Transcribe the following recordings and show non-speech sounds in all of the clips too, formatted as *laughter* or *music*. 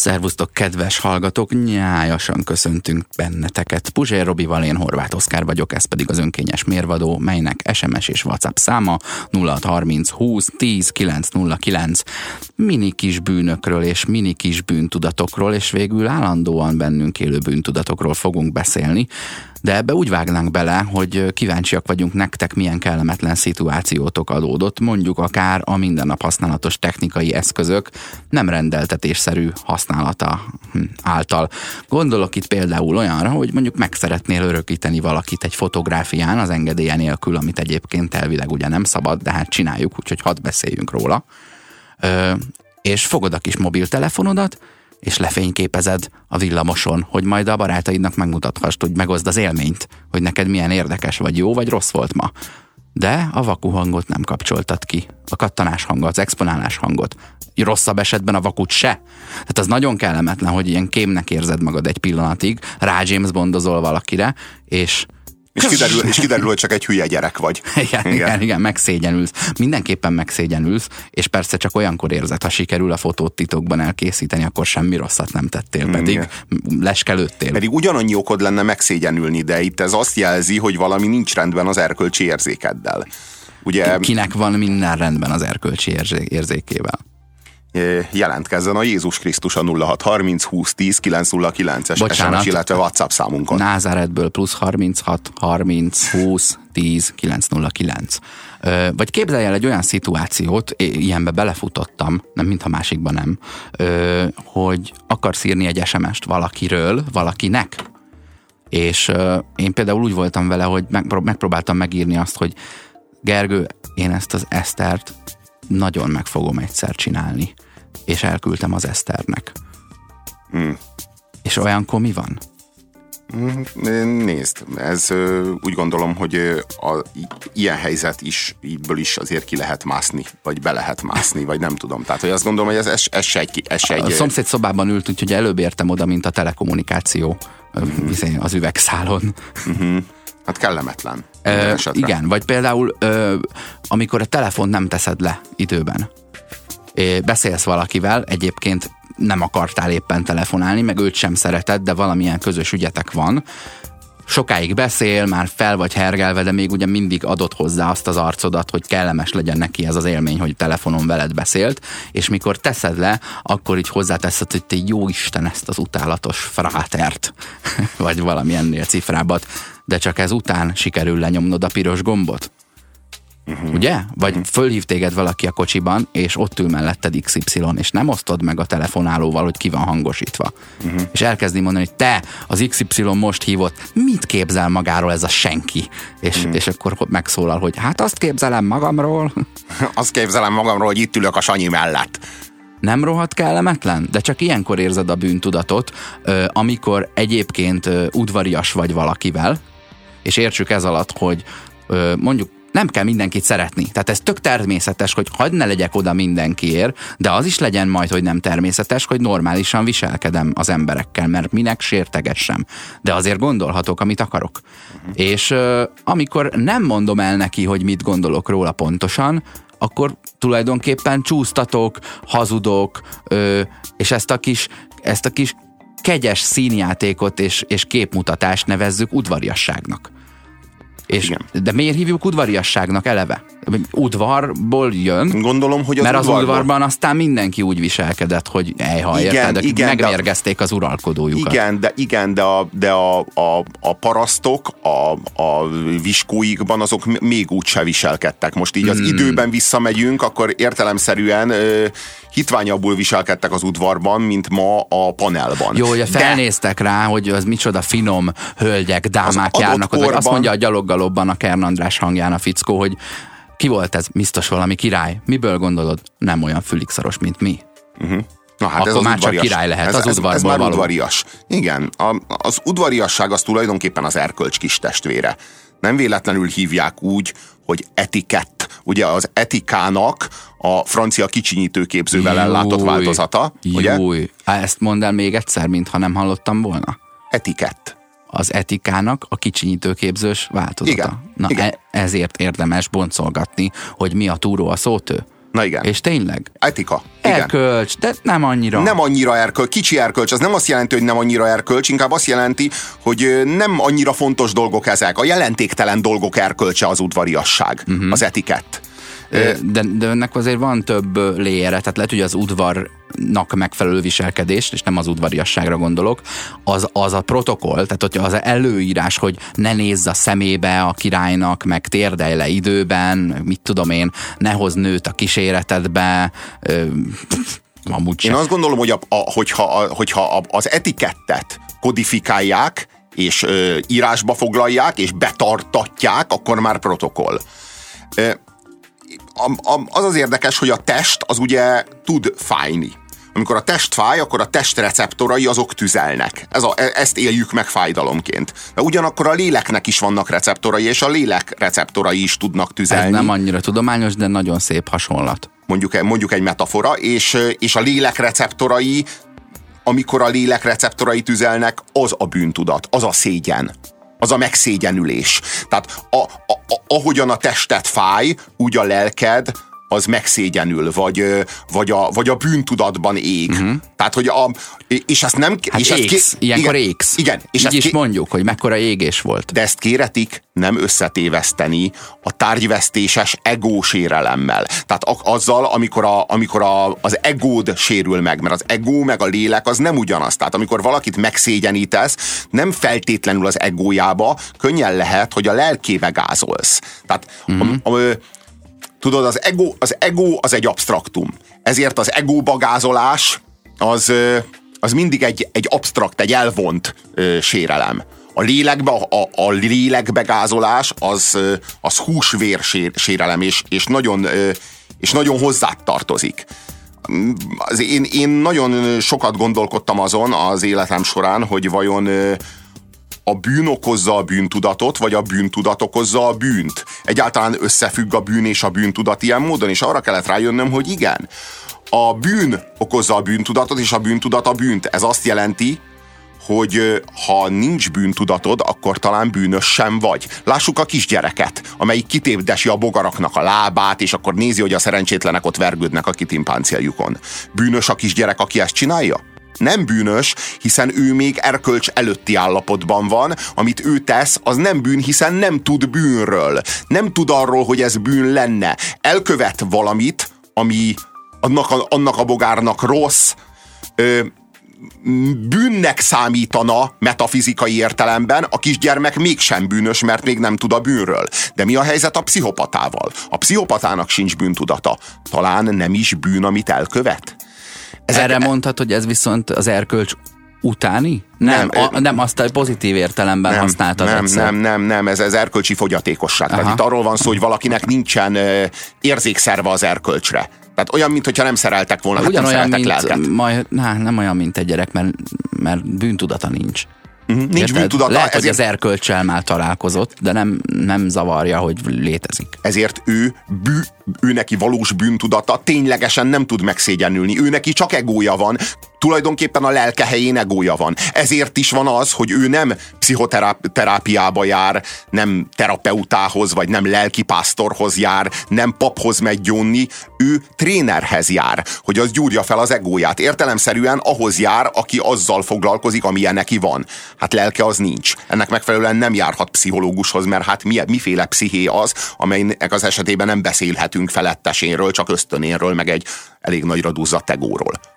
Szervusztok, kedves hallgatók! Nyájasan köszöntünk benneteket. Puzsér Robival, én Horváth Oszkár vagyok, ez pedig az önkényes mérvadó, melynek SMS és WhatsApp száma 0630 20 10 909. Mini kis bűnökről és mini kis bűntudatokról, és végül állandóan bennünk élő bűntudatokról fogunk beszélni. De ebbe úgy vágnánk bele, hogy kíváncsiak vagyunk nektek, milyen kellemetlen szituációtok adódott, mondjuk akár a mindennap használatos technikai eszközök nem rendeltetésszerű használata hm, által. Gondolok itt például olyanra, hogy mondjuk meg szeretnél örökíteni valakit egy fotográfián az engedélye nélkül, amit egyébként elvileg ugye nem szabad, de hát csináljuk, úgyhogy hadd beszéljünk róla. Ö, és fogod a kis mobiltelefonodat, és lefényképezed a villamoson, hogy majd a barátaidnak megmutathast, hogy megozd az élményt, hogy neked milyen érdekes, vagy jó, vagy rossz volt ma. De a vaku hangot nem kapcsoltad ki. A kattanás hangot, az exponálás hangot. Rosszabb esetben a vakut se. Tehát az nagyon kellemetlen, hogy ilyen kémnek érzed magad egy pillanatig, rá James Bondozol valakire, és és kiderül, és kiderül, hogy csak egy hülye gyerek vagy. *laughs* Igen, igen, igen, igen megszégyenülsz. Mindenképpen megszégyenülsz, és persze csak olyankor érzed, ha sikerül a fotót titokban elkészíteni, akkor semmi rosszat nem tettél, pedig igen. leskelődtél. Pedig ugyanannyi okod lenne megszégyenülni, de itt ez azt jelzi, hogy valami nincs rendben az erkölcsi érzékeddel. Ugye, Kinek van minden rendben az erkölcsi érzékével? Jelentkezzen a Jézus Krisztus a 0630 2010 909-es Bocsánat, SMS, illetve WhatsApp számunkon. Názáretből plusz 36 30 20 10 909. Vagy képzelj el egy olyan szituációt, ilyenbe belefutottam, nem mintha másikban nem, hogy akarsz írni egy SMS-t valakiről, valakinek, és én például úgy voltam vele, hogy megpróbáltam megírni azt, hogy Gergő, én ezt az Esztert nagyon meg fogom egyszer csinálni. És elküldtem az Eszternek. Mm. És olyankor mi van? Hmm, nézd, ez úgy gondolom, hogy a, ilyen helyzet is, ígyből is azért ki lehet mászni, vagy be lehet mászni, vagy nem tudom. Tehát, hogy azt gondolom, hogy ez, ez, ez se egy... Ez se egy a szomszéd szobában ült, úgyhogy előbb értem oda, mint a telekommunikáció uh-huh. az üvegszálon. Uh-huh. Hát kellemetlen. Ö, igen, vagy például ö, amikor a telefon nem teszed le időben. É, beszélsz valakivel, egyébként nem akartál éppen telefonálni, meg őt sem szereted, de valamilyen közös ügyetek van, sokáig beszél, már fel vagy hergelve, de még ugye mindig adott hozzá azt az arcodat, hogy kellemes legyen neki ez az élmény, hogy telefonon veled beszélt, és mikor teszed le, akkor így hozzáteszed, hogy te jó Isten ezt az utálatos frátert, *laughs* vagy valami ennél cifrábat, de csak ez után sikerül lenyomnod a piros gombot. Uh-huh. Ugye? Vagy uh-huh. fölhív téged valaki a kocsiban, és ott ül melletted XY, és nem osztod meg a telefonálóval, hogy ki van hangosítva. Uh-huh. És elkezdi mondani, hogy te, az XY most hívott, mit képzel magáról ez a senki? És, uh-huh. és akkor megszólal, hogy hát azt képzelem magamról. *laughs* azt képzelem magamról, hogy itt ülök a Sanyi mellett. Nem rohadt kellemetlen? De csak ilyenkor érzed a bűntudatot, amikor egyébként udvarias vagy valakivel, és értsük ez alatt, hogy mondjuk nem kell mindenkit szeretni. Tehát ez tök természetes, hogy hagyd ne legyek oda mindenkiért, de az is legyen majd, hogy nem természetes, hogy normálisan viselkedem az emberekkel, mert minek sértegessem. De azért gondolhatok, amit akarok. Uh-huh. És amikor nem mondom el neki, hogy mit gondolok róla pontosan, akkor tulajdonképpen csúsztatok, hazudok, és ezt a kis, ezt a kis kegyes színjátékot és, és képmutatást nevezzük udvariasságnak. És, Igen. De miért hívjuk udvariasságnak eleve? Udvarból jön, Gondolom, hogy az mert az udvarban- aztán mindenki úgy viselkedett, hogy ejha, Igen, érted? igen, de- Megmérgezték az uralkodójukat. Igen, de, igen, de, a, de a, a, a parasztok a, a viskóikban azok még úgy se viselkedtek. Most így az Hmm. időben visszamegyünk, akkor értelemszerűen ö, hitványabbul viselkedtek az udvarban, mint ma a panelban. Jó, hogy De- felnéztek rá, hogy az micsoda finom hölgyek, dámák adott járnak oda. Azt korban- mondja a gyaloggalobban a Kern András hangján a fickó, hogy ki volt ez? Biztos valami király. Miből gondolod? Nem olyan fülikszaros, mint mi. Na, hát Akkor ez az már csak udvarias. király lehet, ez, az ez, ez már való. udvarias. Igen, a, az udvariasság az tulajdonképpen az erkölcs kis testvére. Nem véletlenül hívják úgy, hogy etikett. Ugye az etikának a francia kicsinyítőképzővel ellátott Júj, változata. Ugye? Júj. Ezt mondd el még egyszer, mintha nem hallottam volna. Etikett. Az etikának a kicsinyítőképzős változata. Igen, Na, igen. E- ezért érdemes boncolgatni, hogy mi a túró a szótő. Na igen. És tényleg? Etika. Igen. Erkölcs, de nem annyira. Nem annyira erkölcs, kicsi erkölcs, az nem azt jelenti, hogy nem annyira erkölcs, inkább azt jelenti, hogy nem annyira fontos dolgok ezek. A jelentéktelen dolgok erkölcse az udvariasság, uh-huh. az etikett. De, de önnek azért van több léjere, tehát lehet, hogy az udvarnak megfelelő viselkedés, és nem az udvariasságra gondolok, az, az a protokoll, tehát hogy az előírás, hogy ne nézz a szemébe a királynak, meg térdelj le időben, mit tudom én, ne hozz nőt a kíséretedbe, amúgy Én sem. azt gondolom, hogy a, a, hogyha, a, hogyha a, az etikettet kodifikálják, és ö, írásba foglalják, és betartatják, akkor már protokoll. Ö, a, a, az az érdekes, hogy a test az ugye tud fájni. Amikor a test fáj, akkor a test receptorai azok tüzelnek. Ez a, e- ezt éljük meg fájdalomként. De ugyanakkor a léleknek is vannak receptorai, és a lélek receptorai is tudnak Ez tüzelni nem annyira tudományos, de nagyon szép hasonlat. mondjuk, mondjuk egy metafora, és, és a lélek receptorai, amikor a lélek receptorai tüzelnek, az a bűntudat, az a szégyen, az a megszégyenülés. Tehát a, a, a, ahogyan a testet fáj, úgy a lelked az megszégyenül, vagy, vagy, a, vagy a bűntudatban ég. Uh-huh. Tehát, hogy a, és ezt nem... Hát és ezt égsz, ilyenkor igen, égsz. Igen, és Így ezt is ké- mondjuk, hogy mekkora égés volt. de ezt kéretik nem összetéveszteni a tárgyvesztéses egósérelemmel. Tehát a- azzal, amikor, a, amikor a, az egód sérül meg, mert az egó meg a lélek az nem ugyanaz. Tehát amikor valakit megszégyenítesz, nem feltétlenül az egójába, könnyen lehet, hogy a lelkébe gázolsz. Tehát mm-hmm. a, a, tudod, az ego, az ego az egy abstraktum. Ezért az egóba gázolás az, az mindig egy, egy abstrakt, egy elvont ö, sérelem. A lélekbe, a, a lélekbegázolás az, az húsvér sér, sérelem, és, és, nagyon, és nagyon hozzá tartozik. Az én, én nagyon sokat gondolkodtam azon az életem során, hogy vajon a bűn okozza a bűntudatot, vagy a bűntudat okozza a bűnt. Egyáltalán összefügg a bűn és a bűntudat ilyen módon, és arra kellett rájönnöm, hogy igen. A bűn okozza a bűntudatot, és a bűntudat a bűnt. Ez azt jelenti, hogy ha nincs bűntudatod, akkor talán bűnös sem vagy. Lássuk a kisgyereket, amelyik kitépdesi a bogaraknak a lábát, és akkor nézi, hogy a szerencsétlenek ott vergődnek a kitimpáncéljukon. Bűnös a kisgyerek, aki ezt csinálja? Nem bűnös, hiszen ő még erkölcs előtti állapotban van, amit ő tesz, az nem bűn, hiszen nem tud bűnről. Nem tud arról, hogy ez bűn lenne. Elkövet valamit, ami annak a, annak a bogárnak rossz, ö, bűnnek számítana metafizikai értelemben, a kisgyermek mégsem bűnös, mert még nem tud a bűnről. De mi a helyzet a pszichopatával? A pszichopatának sincs bűntudata. Talán nem is bűn, amit elkövet? Ezek, Erre mondhat, hogy ez viszont az erkölcs utáni? Nem, Nem, a, nem azt a pozitív értelemben nem, használtad nem, egyszer. nem, nem, nem, ez, ez erkölcsi fogyatékosság. Tehát Aha. itt arról van szó, hogy valakinek nincsen ö, érzékszerve az erkölcsre. Tehát olyan, mintha nem szereltek volna, hát nem Ugyanolyan, szereltek mint, lelket. majd, na, nem olyan, mint egy gyerek, mert, mert bűntudata nincs. Nincs Érted? bűntudata, Lehet, ezért, hogy az erkölcsel már találkozott, de nem, nem zavarja, hogy létezik. ezért ő, bű, ő neki valós bűntudata ténylegesen nem tud megszégyenülni. Ő neki csak egója van, tulajdonképpen a lelke helyén egója van. Ezért is van az, hogy ő nem pszichoterápiába jár, nem terapeutához, vagy nem lelkipásztorhoz jár, nem paphoz megy gyónni, ő trénerhez jár, hogy az gyúrja fel az egóját. Értelemszerűen ahhoz jár, aki azzal foglalkozik, amilyen neki van. Hát lelke az nincs. Ennek megfelelően nem járhat pszichológushoz, mert hát mi, miféle psziché az, amelynek az esetében nem beszélhetünk felettesénről, csak ösztönénről, meg egy elég nagyra duzzadt egóról.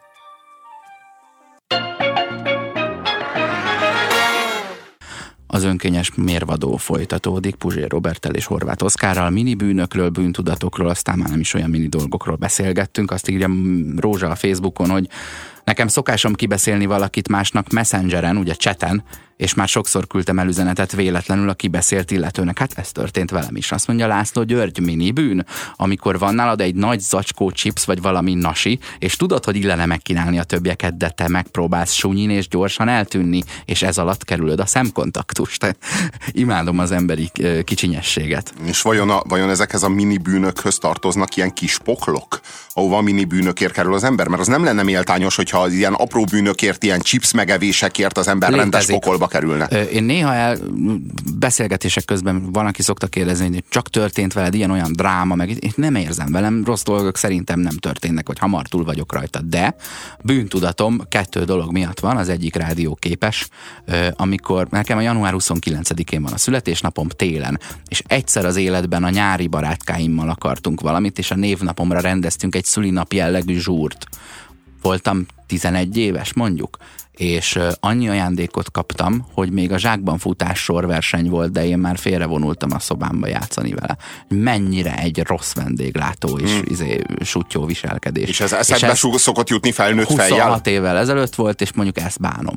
Az önkényes mérvadó folytatódik Puzsér Robertel és Horváth Oszkárral. Mini bűnökről, bűntudatokról, aztán már nem is olyan mini dolgokról beszélgettünk. Azt írja Rózsa a Facebookon, hogy Nekem szokásom kibeszélni valakit másnak messengeren, ugye cseten, és már sokszor küldtem el üzenetet véletlenül a kibeszélt illetőnek. Hát ez történt velem is. Azt mondja László György, mini bűn, amikor van nálad egy nagy zacskó chips vagy valami nasi, és tudod, hogy illene megkínálni a többieket, de te megpróbálsz sunyin és gyorsan eltűnni, és ez alatt kerülöd a szemkontaktust. *laughs* Imádom az emberi kicsinyességet. És vajon, a, vajon ezekhez a mini bűnökhöz tartoznak ilyen kis poklok, ahova mini bűnökért kerül az ember? Mert az nem lenne méltányos, hogyha az ilyen apró bűnökért, ilyen chips megevésekért az ember Létezik. rendes pokolba kerülne. Én néha el, beszélgetések közben van, aki szokta kérdezni, hogy csak történt veled ilyen-olyan dráma, meg én nem érzem velem, rossz dolgok szerintem nem történnek, vagy hamar túl vagyok rajta, de bűntudatom kettő dolog miatt van, az egyik rádió képes, amikor nekem a január 29-én van a születésnapom télen, és egyszer az életben a nyári barátkáimmal akartunk valamit, és a névnapomra rendeztünk egy szülinap jellegű zsúrt. Voltam 11 éves mondjuk, és annyi ajándékot kaptam, hogy még a zsákban futás sorverseny volt, de én már félrevonultam a szobámba játszani vele. Mennyire egy rossz vendéglátó és hmm. izé, sutyó viselkedés. És ez eszedbe és ez szokott jutni felnőtt 26 fejjel? 26 évvel ezelőtt volt, és mondjuk ezt bánom.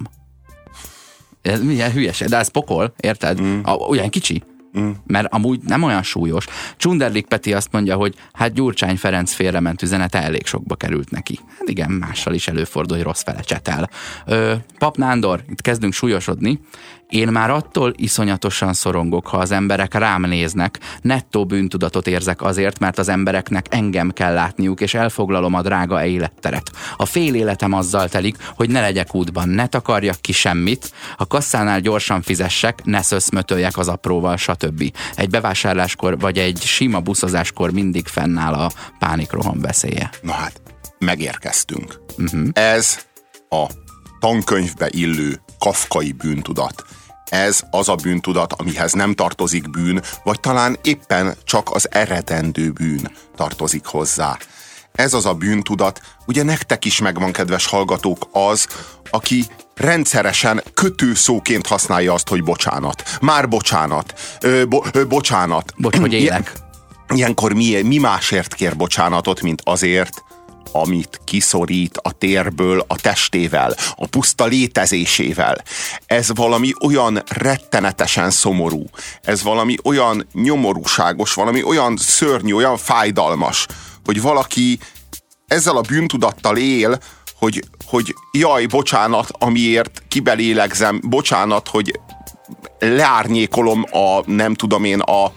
Ez milyen hülyeség, de ez pokol, érted? Mm. A, olyan kicsi. Mm. Mert amúgy nem olyan súlyos. Csunderlik Peti azt mondja, hogy hát Gyurcsány Ferenc félrement üzenete elég sokba került neki. Hát igen, mással is előfordul, hogy rossz fele csetel. Ö, Pap Nándor, itt kezdünk súlyosodni. Én már attól iszonyatosan szorongok, ha az emberek rám néznek, nettó bűntudatot érzek azért, mert az embereknek engem kell látniuk, és elfoglalom a drága életteret. A fél életem azzal telik, hogy ne legyek útban, ne takarjak ki semmit, a kasszánál gyorsan fizessek, ne szöszmötöljek az apróval, stb. Egy bevásárláskor vagy egy sima buszozáskor mindig fennáll a pánikroham veszélye. Na hát, megérkeztünk. Uh-huh. Ez a tankönyvbe illő kafkai bűntudat. Ez az a bűntudat, amihez nem tartozik bűn, vagy talán éppen csak az eredendő bűn tartozik hozzá. Ez az a bűntudat, ugye nektek is megvan, kedves hallgatók, az, aki rendszeresen kötőszóként használja azt, hogy bocsánat. Már bocsánat. Ö, bo, ö, bocsánat. Bocs, hogy *clears throat* élek. Ilyenkor mi, mi másért kér bocsánatot, mint azért, amit kiszorít a térből a testével, a puszta létezésével. Ez valami olyan rettenetesen szomorú, ez valami olyan nyomorúságos, valami olyan szörnyű, olyan fájdalmas, hogy valaki ezzel a bűntudattal él, hogy, hogy jaj, bocsánat, amiért kibelélegzem, bocsánat, hogy leárnyékolom a, nem tudom én, a,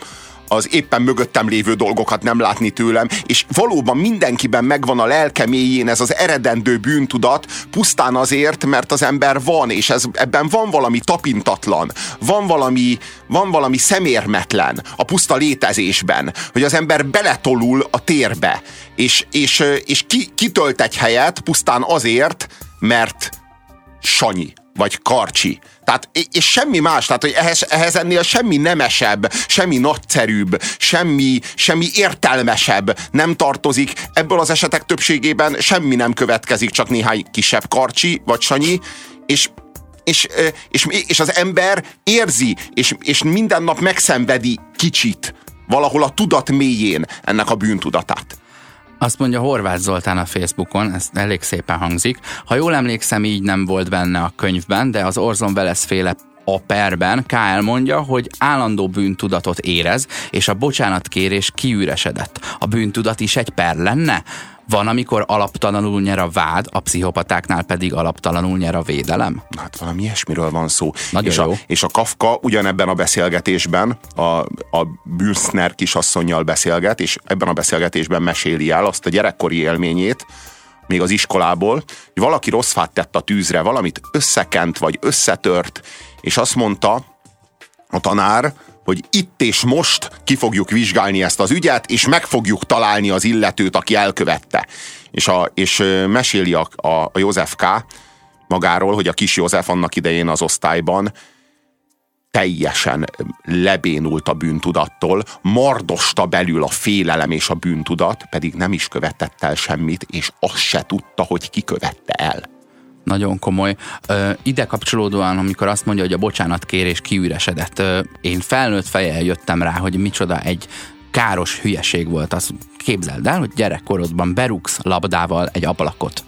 az éppen mögöttem lévő dolgokat nem látni tőlem, és valóban mindenkiben megvan a lelke mélyén ez az eredendő bűntudat, pusztán azért, mert az ember van, és ez, ebben van valami tapintatlan, van valami, van valami szemérmetlen a puszta létezésben, hogy az ember beletolul a térbe, és, és, és ki, kitölt egy helyet pusztán azért, mert Sanyi, vagy Karcsi, tehát, és semmi más, tehát hogy ehhez, ehhez ennél semmi nemesebb, semmi nagyszerűbb, semmi, semmi értelmesebb nem tartozik. Ebből az esetek többségében semmi nem következik, csak néhány kisebb karcsi vagy sanyi, és és, és, és az ember érzi, és, és minden nap megszenvedi kicsit, valahol a tudat mélyén ennek a bűntudatát. Azt mondja Horváth Zoltán a Facebookon, ez elég szépen hangzik. Ha jól emlékszem, így nem volt benne a könyvben, de az Orzon Welles féle a perben K.L. mondja, hogy állandó bűntudatot érez, és a bocsánatkérés kiüresedett. A bűntudat is egy per lenne? Van, amikor alaptalanul nyer a vád, a pszichopatáknál pedig alaptalanul nyer a védelem? Hát valami ilyesmiről van szó. Nagyon és, jó. A, és a Kafka ugyanebben a beszélgetésben a, a Bürszner kisasszonyjal beszélget, és ebben a beszélgetésben meséli el azt a gyerekkori élményét, még az iskolából, hogy valaki rossz fát tett a tűzre, valamit összekent, vagy összetört, és azt mondta a tanár, hogy itt és most ki fogjuk vizsgálni ezt az ügyet, és meg fogjuk találni az illetőt, aki elkövette. És, a, és meséli a, a, a József K. magáról, hogy a kis József annak idején az osztályban teljesen lebénult a bűntudattól, mardosta belül a félelem és a bűntudat, pedig nem is követett el semmit, és azt se tudta, hogy ki követte el. Nagyon komoly. Ide kapcsolódóan, amikor azt mondja, hogy a bocsánatkérés kiüresedett, én felnőtt fejjel jöttem rá, hogy micsoda egy káros hülyeség volt. Azt képzeld el, hogy gyerekkorodban berúgsz labdával egy ablakot.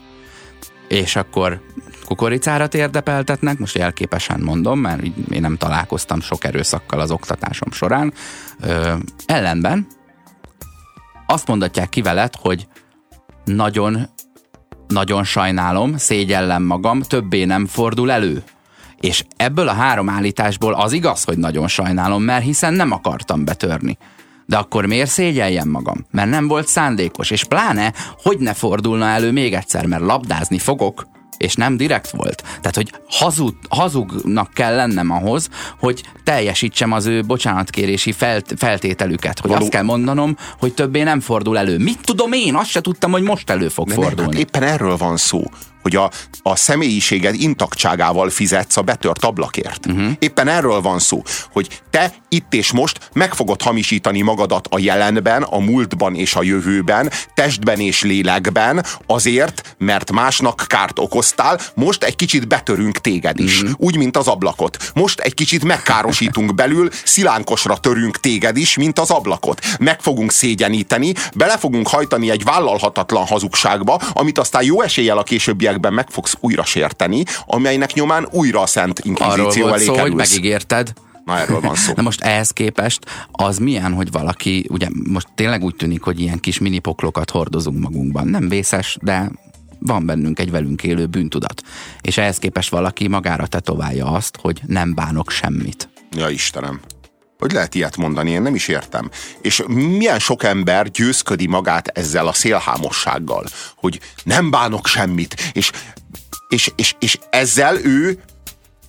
És akkor kukoricára térdepeltetnek, most jelképesen mondom, mert én nem találkoztam sok erőszakkal az oktatásom során. Ö, ellenben azt mondatják ki veled, hogy nagyon, nagyon sajnálom, szégyellem magam, többé nem fordul elő. És ebből a három állításból az igaz, hogy nagyon sajnálom, mert hiszen nem akartam betörni. De akkor miért szégyeljem magam? Mert nem volt szándékos, és pláne, hogy ne fordulna elő még egyszer, mert labdázni fogok, és nem direkt volt. Tehát, hogy hazug, hazugnak kell lennem ahhoz, hogy teljesítsem az ő bocsánatkérési felt, feltételüket. Hogy Való... azt kell mondanom, hogy többé nem fordul elő. Mit tudom én? Azt se tudtam, hogy most elő fog De fordulni. Nem, hát éppen erről van szó hogy a, a személyiséged intaktságával fizetsz a betört ablakért. Uh-huh. Éppen erről van szó, hogy te itt és most meg fogod hamisítani magadat a jelenben, a múltban és a jövőben, testben és lélekben, azért, mert másnak kárt okoztál, most egy kicsit betörünk téged is, uh-huh. úgy, mint az ablakot. Most egy kicsit megkárosítunk belül, szilánkosra törünk téged is, mint az ablakot. Meg fogunk szégyeníteni, bele fogunk hajtani egy vállalhatatlan hazugságba, amit aztán jó eséllyel a későbbi későbbiekben meg fogsz újra sérteni, amelynek nyomán újra a Szent Inkvizíció elé szó, hogy megígérted. Na, erről van szó. *laughs* Na most ehhez képest az milyen, hogy valaki, ugye most tényleg úgy tűnik, hogy ilyen kis minipoklokat hordozunk magunkban. Nem vészes, de van bennünk egy velünk élő bűntudat. És ehhez képest valaki magára tetoválja azt, hogy nem bánok semmit. Ja Istenem. Hogy lehet ilyet mondani? Én nem is értem. És milyen sok ember győzködi magát ezzel a szélhámossággal, hogy nem bánok semmit, és, és, és, és ezzel ő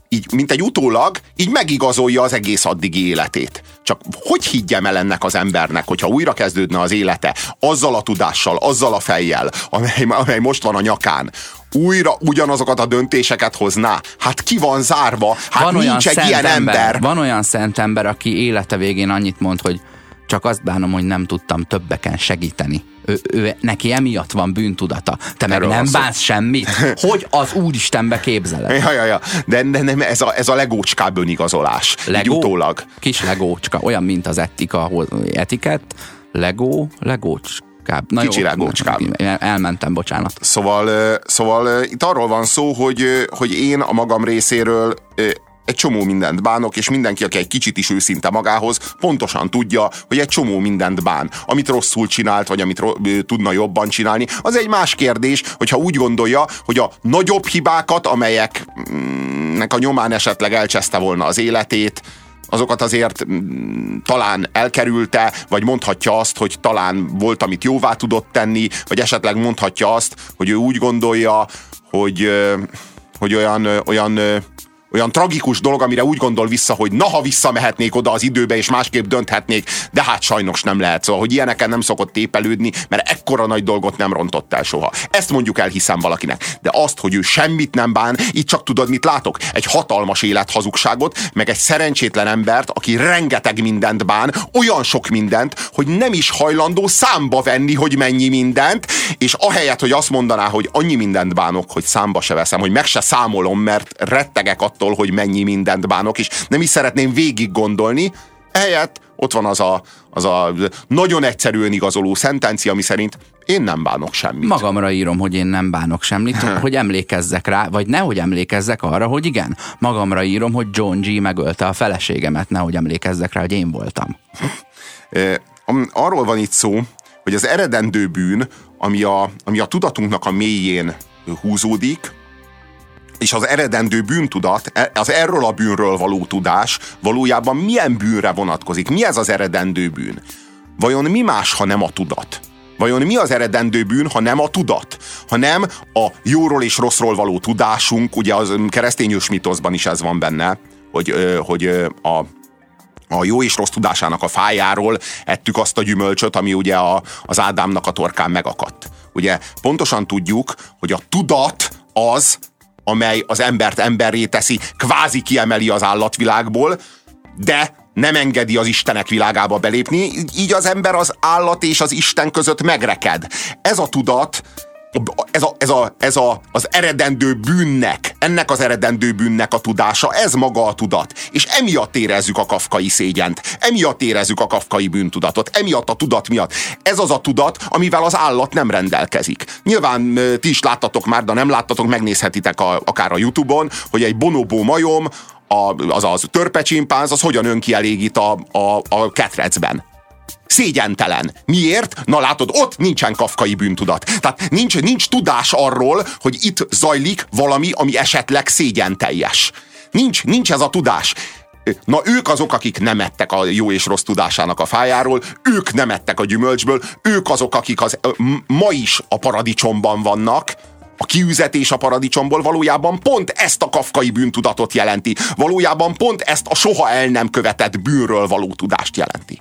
így, mint egy utólag, így megigazolja az egész addigi életét. Csak hogy higgyem el ennek az embernek, hogyha újra kezdődne az élete, azzal a tudással, azzal a fejjel, amely, amely most van a nyakán, újra ugyanazokat a döntéseket hozná. Hát ki van zárva? Hát van nincs egy ilyen ember. ember. Van olyan szent ember, aki élete végén annyit mond, hogy csak azt bánom, hogy nem tudtam többeken segíteni. Ő, ő, neki emiatt van bűntudata. Te meg nem bánsz semmit? Hogy az Úristenbe képzeled? Ja, ja, ja. De, de nem, ez a, ez a legócskább önigazolás. Legó? utólag. Kis legócska, olyan, mint az etika, etikett. Legó, legócska Kb. Na Kicsi jó, legócskább. Elmentem, bocsánat. Szóval, szóval itt arról van szó, hogy, hogy én a magam részéről egy csomó mindent bánok, és mindenki, aki egy kicsit is őszinte magához, pontosan tudja, hogy egy csomó mindent bán. Amit rosszul csinált, vagy amit tudna jobban csinálni, az egy más kérdés, hogyha úgy gondolja, hogy a nagyobb hibákat, amelyeknek a nyomán esetleg elcseszte volna az életét, azokat azért mm, talán elkerülte, vagy mondhatja azt, hogy talán volt, amit jóvá tudott tenni, vagy esetleg mondhatja azt, hogy ő úgy gondolja, hogy, hogy olyan, olyan olyan tragikus dolog, amire úgy gondol vissza, hogy na, ha visszamehetnék oda az időbe, és másképp dönthetnék, de hát sajnos nem lehet. Szóval, hogy ilyeneken nem szokott tépelődni, mert ekkora nagy dolgot nem rontott el soha. Ezt mondjuk el hiszem valakinek. De azt, hogy ő semmit nem bán, itt csak tudod, mit látok? Egy hatalmas élethazugságot, meg egy szerencsétlen embert, aki rengeteg mindent bán, olyan sok mindent, hogy nem is hajlandó számba venni, hogy mennyi mindent, és ahelyett, hogy azt mondaná, hogy annyi mindent bánok, hogy számba se veszem, hogy meg se számolom, mert rettegek attól, attól, hogy mennyi mindent bánok, és nem is szeretném végig gondolni, ehelyett ott van az a, az a nagyon egyszerű igazoló szentencia, ami szerint én nem bánok semmit. Magamra írom, hogy én nem bánok semmit, *laughs* hogy emlékezzek rá, vagy nehogy emlékezzek arra, hogy igen. Magamra írom, hogy John G. megölte a feleségemet, nehogy emlékezzek rá, hogy én voltam. *laughs* Arról van itt szó, hogy az eredendő bűn, ami a, ami a tudatunknak a mélyén húzódik, és az eredendő bűntudat, e, az erről a bűnről való tudás valójában milyen bűnre vonatkozik? Mi ez az eredendő bűn? Vajon mi más, ha nem a tudat? Vajon mi az eredendő bűn, ha nem a tudat? Ha nem a jóról és rosszról való tudásunk, ugye az keresztény mitoszban is ez van benne, hogy, hogy a a jó és rossz tudásának a fájáról ettük azt a gyümölcsöt, ami ugye a, az Ádámnak a torkán megakadt. Ugye pontosan tudjuk, hogy a tudat az, amely az embert emberré teszi, kvázi kiemeli az állatvilágból, de nem engedi az Istenek világába belépni, így az ember az állat és az Isten között megreked. Ez a tudat ez, a, ez, a, ez a, az eredendő bűnnek, ennek az eredendő bűnnek a tudása, ez maga a tudat. És emiatt érezzük a kafkai szégyent, emiatt érezzük a kafkai bűntudatot, emiatt a tudat miatt. Ez az a tudat, amivel az állat nem rendelkezik. Nyilván ti is láttatok már, de nem láttatok, megnézhetitek a, akár a Youtube-on, hogy egy bonobó majom, a, azaz törpecsimpánz, az hogyan önkielégít a, a, a ketrecben szégyentelen. Miért? Na látod, ott nincsen kafkai bűntudat. Tehát nincs, nincs tudás arról, hogy itt zajlik valami, ami esetleg szégyenteljes. Nincs, nincs ez a tudás. Na ők azok, akik nem ettek a jó és rossz tudásának a fájáról, ők nem ettek a gyümölcsből, ők azok, akik az, ma is a paradicsomban vannak, a kiüzetés a paradicsomból valójában pont ezt a kafkai bűntudatot jelenti. Valójában pont ezt a soha el nem követett bűnről való tudást jelenti.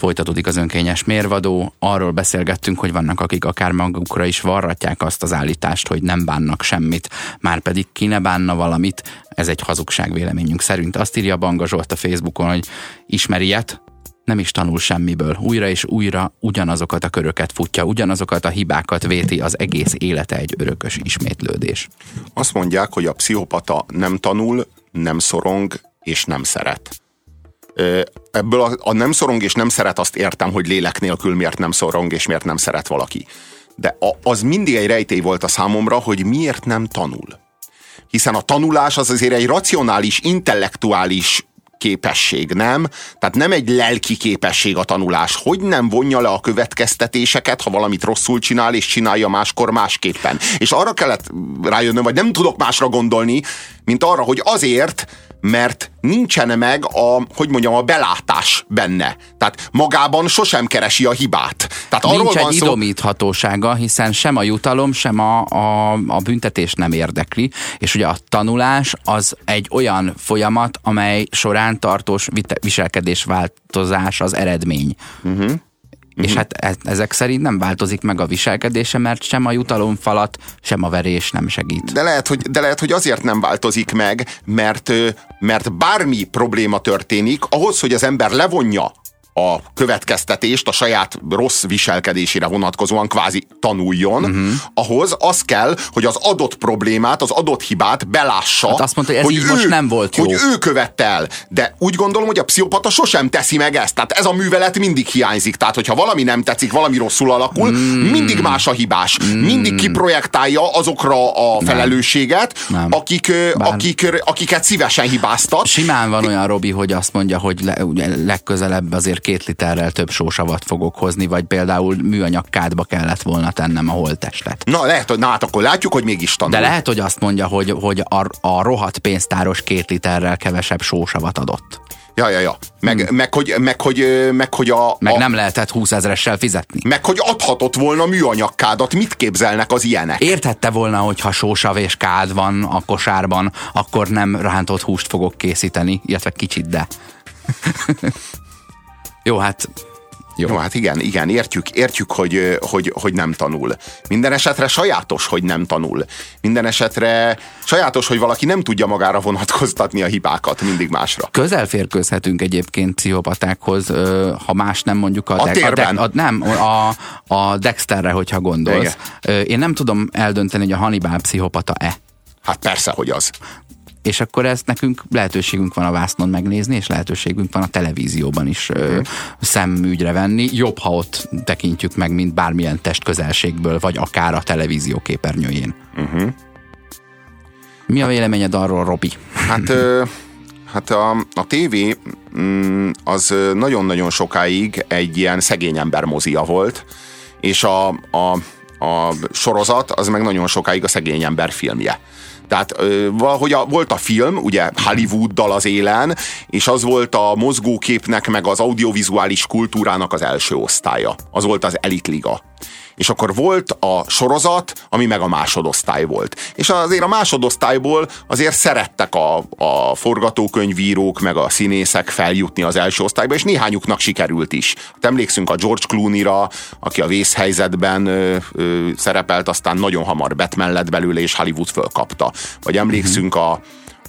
Folytatódik az önkényes mérvadó, arról beszélgettünk, hogy vannak, akik akár magukra is varratják azt az állítást, hogy nem bánnak semmit, már pedig ki ne bánna valamit, ez egy hazugság véleményünk szerint. Azt írja Banga Zsolt a Facebookon, hogy ismeri ilyet, nem is tanul semmiből. Újra és újra ugyanazokat a köröket futja, ugyanazokat a hibákat véti, az egész élete egy örökös ismétlődés. Azt mondják, hogy a pszichopata nem tanul, nem szorong és nem szeret ebből a, a nem szorong és nem szeret azt értem, hogy lélek nélkül miért nem szorong és miért nem szeret valaki. De a, az mindig egy rejtély volt a számomra, hogy miért nem tanul. Hiszen a tanulás az azért egy racionális, intellektuális képesség, nem? Tehát nem egy lelki képesség a tanulás. Hogy nem vonja le a következtetéseket, ha valamit rosszul csinál, és csinálja máskor másképpen. És arra kellett rájönnöm, vagy nem tudok másra gondolni, mint arra, hogy azért, mert nincsen meg a, hogy mondjam, a belátás benne. Tehát magában sosem keresi a hibát. Tehát Nincs arról egy van szó... idomíthatósága, hiszen sem a jutalom, sem a, a, a büntetés nem érdekli, és ugye a tanulás az egy olyan folyamat, amely során tartós viselkedés változás az eredmény. Uh-huh. És hát e- ezek szerint nem változik meg a viselkedése, mert sem a jutalomfalat, sem a verés nem segít. De lehet, hogy, de lehet, hogy azért nem változik meg, mert, mert bármi probléma történik, ahhoz, hogy az ember levonja a következtetést a saját rossz viselkedésére vonatkozóan kvázi tanuljon, uh-huh. ahhoz az kell, hogy az adott problémát, az adott hibát belássa. Hát azt mondta, hogy ez hogy így ő, most nem volt jó. Hogy ő követte el. De úgy gondolom, hogy a pszichopata sosem teszi meg ezt. Tehát ez a művelet mindig hiányzik. Tehát, hogyha valami nem tetszik, valami rosszul alakul, mm. mindig más a hibás. Mm. Mindig kiprojektálja azokra a felelősséget, nem. Nem. Akik, akik, akiket szívesen hibáztat. Simán van olyan, Robi, hogy azt mondja, hogy le, legközelebb azért két literrel több sósavat fogok hozni, vagy például műanyag kádba kellett volna tennem a holttestet. Na, lehet, hogy na, hát akkor látjuk, hogy mégis tanul. De lehet, hogy azt mondja, hogy, hogy a, a rohadt pénztáros két literrel kevesebb sósavat adott. Ja, ja, ja. Meg, hmm. meg, hogy, meg, hogy, meg, hogy a... Meg a, nem lehetett 20 ezeressel fizetni. Meg, hogy adhatott volna műanyagkádat. Mit képzelnek az ilyenek? Értette volna, hogy ha sósav és kád van a kosárban, akkor nem rántott húst fogok készíteni, illetve kicsit, de... *laughs* Jó, hát jó. Jó, hát igen, igen, értjük, értjük hogy, hogy, hogy nem tanul. Minden esetre sajátos, hogy nem tanul. Minden esetre sajátos, hogy valaki nem tudja magára vonatkoztatni a hibákat mindig másra. Közel férkőzhetünk egyébként pszichopatákhoz, ha más nem mondjuk a, a, de, térben. a, de, a nem, a, a Dexterre, hogyha gondolsz. Igen. Én nem tudom eldönteni, hogy a Hannibal pszichopata-e. Hát persze, hogy az és akkor ezt nekünk lehetőségünk van a vásznon megnézni, és lehetőségünk van a televízióban is ö, szemműgyre venni. Jobb, ha ott tekintjük meg, mint bármilyen testközelségből, vagy akár a televízió képernyőjén. Uh-huh. Mi a véleményed arról, Robi? Hát, ö, hát a, a tévé mm, az nagyon-nagyon sokáig egy ilyen szegény ember mozia volt, és a, a, a sorozat az meg nagyon sokáig a szegény ember filmje. Tehát valahogy a, volt a film, ugye Hollywooddal az élen, és az volt a mozgóképnek, meg az audiovizuális kultúrának az első osztálya. Az volt az Elitliga és akkor volt a sorozat, ami meg a másodosztály volt. És azért a másodosztályból azért szerettek a, a forgatókönyvírók, meg a színészek feljutni az első osztályba, és néhányuknak sikerült is. Hát emlékszünk a George Clooney-ra, aki a vészhelyzetben ö, ö, szerepelt, aztán nagyon hamar Batman lett belőle, és Hollywood fölkapta. Vagy emlékszünk a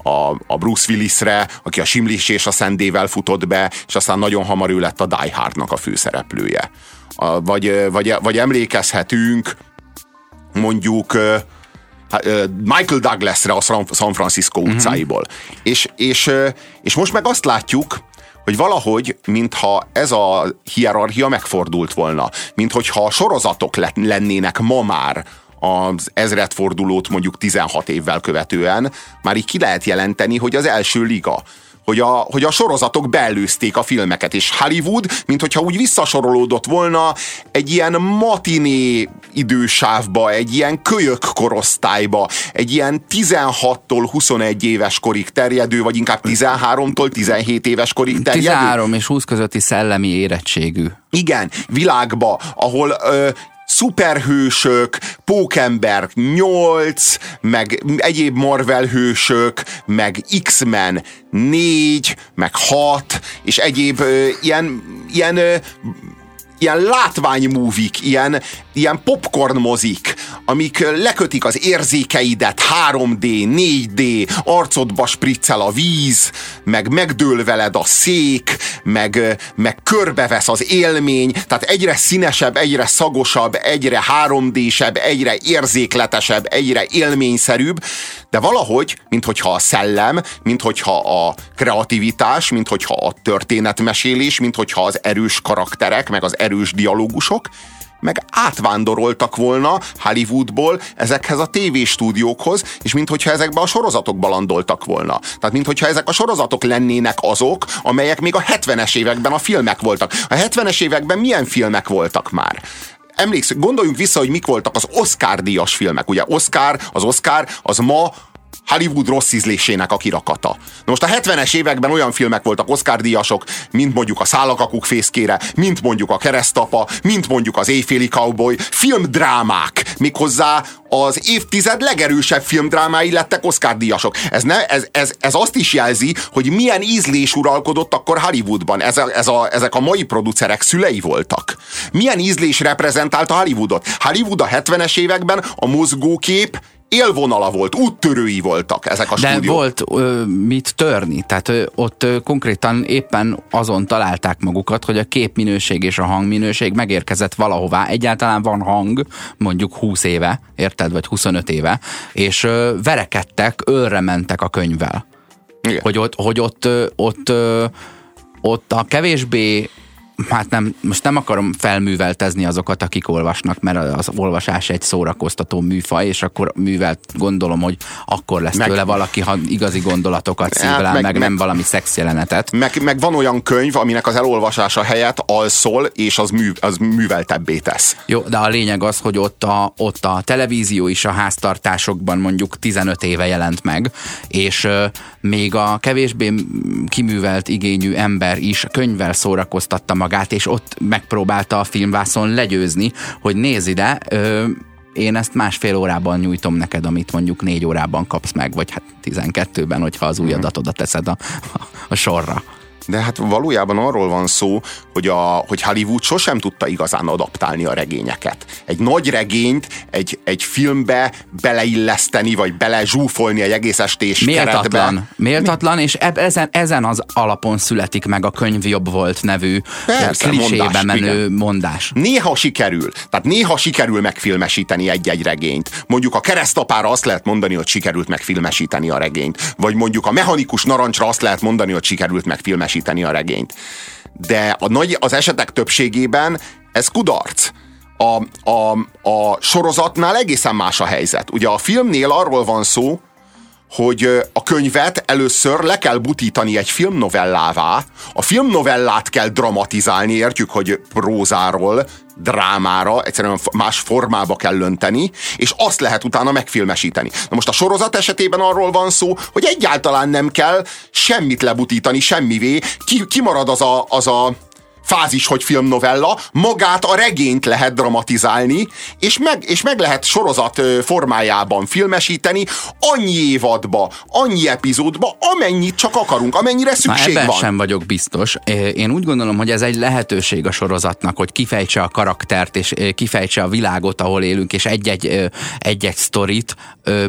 a, a Bruce Willisre, aki a Simlis és a Szendével futott be, és aztán nagyon hamar ő lett a Die Hardnak a főszereplője vagy, vagy, vagy emlékezhetünk mondjuk Michael Douglasre a San Francisco mhm. utcáiból. Mm-hmm. És, és, és most meg azt látjuk, hogy valahogy, mintha ez a hierarchia megfordult volna, mintha a sorozatok lennének ma már az ezredfordulót mondjuk 16 évvel követően, már így ki lehet jelenteni, hogy az első liga hogy a, hogy a sorozatok beelőzték a filmeket, és Hollywood, mint hogyha úgy visszasorolódott volna egy ilyen matiné idősávba, egy ilyen kölyök korosztályba, egy ilyen 16-tól 21 éves korig terjedő, vagy inkább 13-tól 17 éves korig terjedő. 13 és 20 közötti szellemi érettségű. Igen, világba, ahol ö, szuperhősök, Pókember 8, meg egyéb Marvel hősök, meg X-Men 4, meg 6, és egyéb ö, ilyen, ilyen ö, ilyen látványmúvik, ilyen, ilyen popcorn mozik, amik lekötik az érzékeidet 3D, 4D, arcodba spriccel a víz, meg megdől veled a szék, meg, meg körbevesz az élmény, tehát egyre színesebb, egyre szagosabb, egyre 3D-sebb, egyre érzékletesebb, egyre élményszerűbb, de valahogy, minthogyha a szellem, minthogyha a kreativitás, minthogyha a történetmesélés, minthogyha az erős karakterek, meg az erős dialógusok, meg átvándoroltak volna Hollywoodból ezekhez a tévéstúdiókhoz, és minthogyha ezekbe a sorozatokba landoltak volna. Tehát minthogyha ezek a sorozatok lennének azok, amelyek még a 70-es években a filmek voltak. A 70-es években milyen filmek voltak már? Emlékszünk, gondoljunk vissza, hogy mik voltak az Oscar díjas filmek. Ugye Oscar, az Oscar, az ma Hollywood rossz ízlésének a kirakata. Na most a 70-es években olyan filmek voltak Oscar-díjasok, mint mondjuk a Szálakakuk fészkére, mint mondjuk a Keresztapa, mint mondjuk az Éjféli Cowboy, filmdrámák, méghozzá az évtized legerősebb filmdrámái lettek Oscar-díjasok. Ez, ne, ez, ez, ez azt is jelzi, hogy milyen ízlés uralkodott akkor Hollywoodban. Ez a, ez a, ezek a mai producerek szülei voltak. Milyen ízlés reprezentálta Hollywoodot? Hollywood a 70-es években a mozgókép élvonala volt, úttörői voltak ezek a De stúdiók. volt ö, mit törni, tehát ö, ott ö, konkrétan éppen azon találták magukat, hogy a képminőség és a hangminőség megérkezett valahová. Egyáltalán van hang, mondjuk 20 éve, érted, vagy 25 éve, és ö, verekedtek, őrre mentek a könyvvel. Igen. Hogy ott, hogy ott, ott, ott, ott a kevésbé hát nem, most nem akarom felműveltezni azokat, akik olvasnak, mert az olvasás egy szórakoztató műfaj, és akkor művelt gondolom, hogy akkor lesz meg, tőle valaki, ha igazi gondolatokat szívvel, hát meg, meg, nem valami szexjelenetet. Meg, meg van olyan könyv, aminek az elolvasása helyett alszol, és az, mű, az műveltebbé tesz. Jó, de a lényeg az, hogy ott a, ott a televízió is a háztartásokban mondjuk 15 éve jelent meg, és euh, még a kevésbé kiművelt igényű ember is könyvvel szórakoztatta magát, magát, és ott megpróbálta a filmvászon legyőzni, hogy nézd ide, ö, én ezt másfél órában nyújtom neked, amit mondjuk négy órában kapsz meg, vagy hát 12-ben, hogyha az új mhm. adatodat teszed a, a, a sorra. De hát valójában arról van szó, hogy, a, hogy Hollywood sosem tudta igazán adaptálni a regényeket. Egy nagy regényt egy, egy filmbe beleilleszteni, vagy belezsúfolni egy egész estés Méltatlan. keretbe. Méltatlan, és eb, ezen, ezen az alapon születik meg a könyv jobb volt nevű Persze, klisébe mondás, menő igen. mondás. Néha sikerül, tehát néha sikerül megfilmesíteni egy-egy regényt. Mondjuk a keresztapára azt lehet mondani, hogy sikerült megfilmesíteni a regényt. Vagy mondjuk a mechanikus narancsra azt lehet mondani, hogy sikerült megfilmesíteni a regényt. De a nagy, az esetek többségében ez kudarc. A, a, a sorozatnál egészen más a helyzet. Ugye a filmnél arról van szó, hogy a könyvet először le kell butítani egy filmnovellává, a filmnovellát kell dramatizálni, értjük, hogy prózáról, drámára, egyszerűen más formába kell önteni, és azt lehet utána megfilmesíteni. Na most a sorozat esetében arról van szó, hogy egyáltalán nem kell semmit lebutítani, semmivé, ki, kimarad az a, az a fázis, hogy filmnovella, magát a regényt lehet dramatizálni, és meg, és meg lehet sorozat formájában filmesíteni, annyi évadba, annyi epizódba, amennyit csak akarunk, amennyire Na szükség ebben van. sem vagyok biztos. Én úgy gondolom, hogy ez egy lehetőség a sorozatnak, hogy kifejtse a karaktert, és kifejtse a világot, ahol élünk, és egy-egy, egy-egy sztorit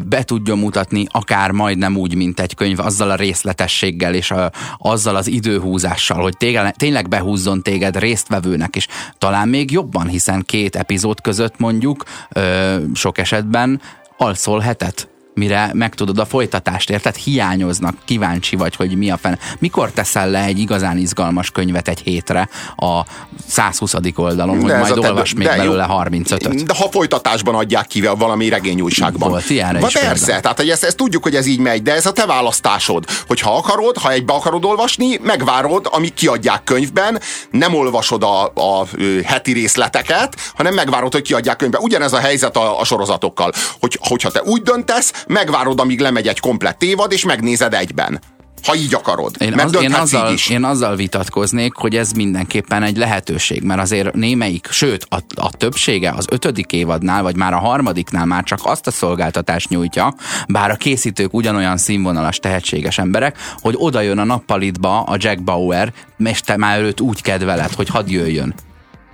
be tudjon mutatni, akár majdnem úgy, mint egy könyv, azzal a részletességgel, és a, azzal az időhúzással, hogy tényleg behúzzon téged résztvevőnek, és talán még jobban, hiszen két epizód között mondjuk ö, sok esetben alszol hetet mire megtudod a folytatást, érted? Hiányoznak, kíváncsi vagy, hogy mi a fene. Mikor teszel le egy igazán izgalmas könyvet egy hétre a 120. oldalon, hogy De ez majd olvas még de belőle 35-öt? De ha folytatásban adják ki valami regényújságban. Volt ilyenre is persze, példa. tehát hogy ezt, ezt tudjuk, hogy ez így megy, de ez a te választásod. Hogy ha akarod, ha egybe akarod olvasni, megvárod, amíg kiadják könyvben, nem olvasod a, a heti részleteket, hanem megvárod, hogy kiadják könyvben. Ugyanez a helyzet a, a sorozatokkal. Hogy, hogyha te úgy döntesz, megvárod, amíg lemegy egy komplett évad, és megnézed egyben. Ha így akarod. Én, Mert az, én, azzal, így is. én azzal vitatkoznék, hogy ez mindenképpen egy lehetőség, mert azért némelyik, sőt a, a többsége az ötödik évadnál, vagy már a harmadiknál már csak azt a szolgáltatást nyújtja, bár a készítők ugyanolyan színvonalas, tehetséges emberek, hogy oda jön a nappalitba a Jack Bauer, és te már őt úgy kedveled, hogy hadd jöjjön.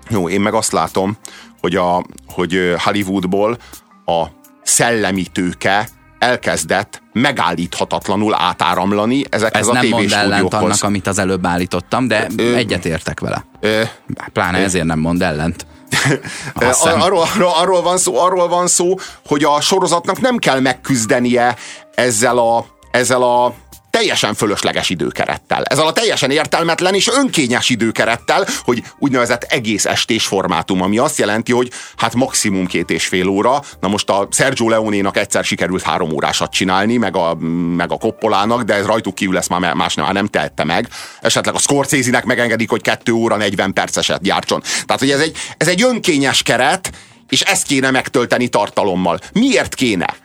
Jó, én meg azt látom, hogy, a, hogy Hollywoodból a szellemi tőke elkezdett megállíthatatlanul átáramlani ezekhez Ez a nem mond ellent annak, amit az előbb állítottam, de Ö, egyetértek vele. Ö, Pláne ezért nem mond ellent. *laughs* Ö, Azt hiszem. arról, arról, arról, van szó, arról van szó, hogy a sorozatnak nem kell megküzdenie ezzel a, ezzel a teljesen fölösleges időkerettel. Ezzel a teljesen értelmetlen és önkényes időkerettel, hogy úgynevezett egész estés formátum, ami azt jelenti, hogy hát maximum két és fél óra. Na most a Sergio Leonénak egyszer sikerült három órásat csinálni, meg a, meg a Koppolának, de ez rajtuk kívül ezt már más nem, már nem tehette meg. Esetleg a Scorsese-nek megengedik, hogy 2 óra 40 perceset gyártson. Tehát, hogy ez egy, ez egy önkényes keret, és ezt kéne megtölteni tartalommal. Miért kéne?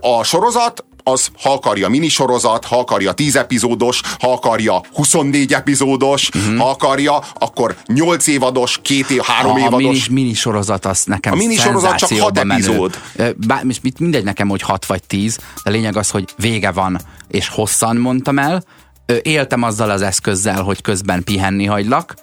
A sorozat az, ha akarja minisorozat, ha akarja 10 epizódos, ha akarja 24 epizódos, uh-huh. ha akarja, akkor 8 évados, 2 év, 3 a, a évados. mini, mini sorozat az nekem A mini sorozat csak szenzációba hat menő. epizód. Ö, Bár, mindegy nekem, hogy 6 vagy 10, de lényeg az, hogy vége van, és hosszan mondtam el. Éltem azzal az eszközzel, hogy közben pihenni hagylak,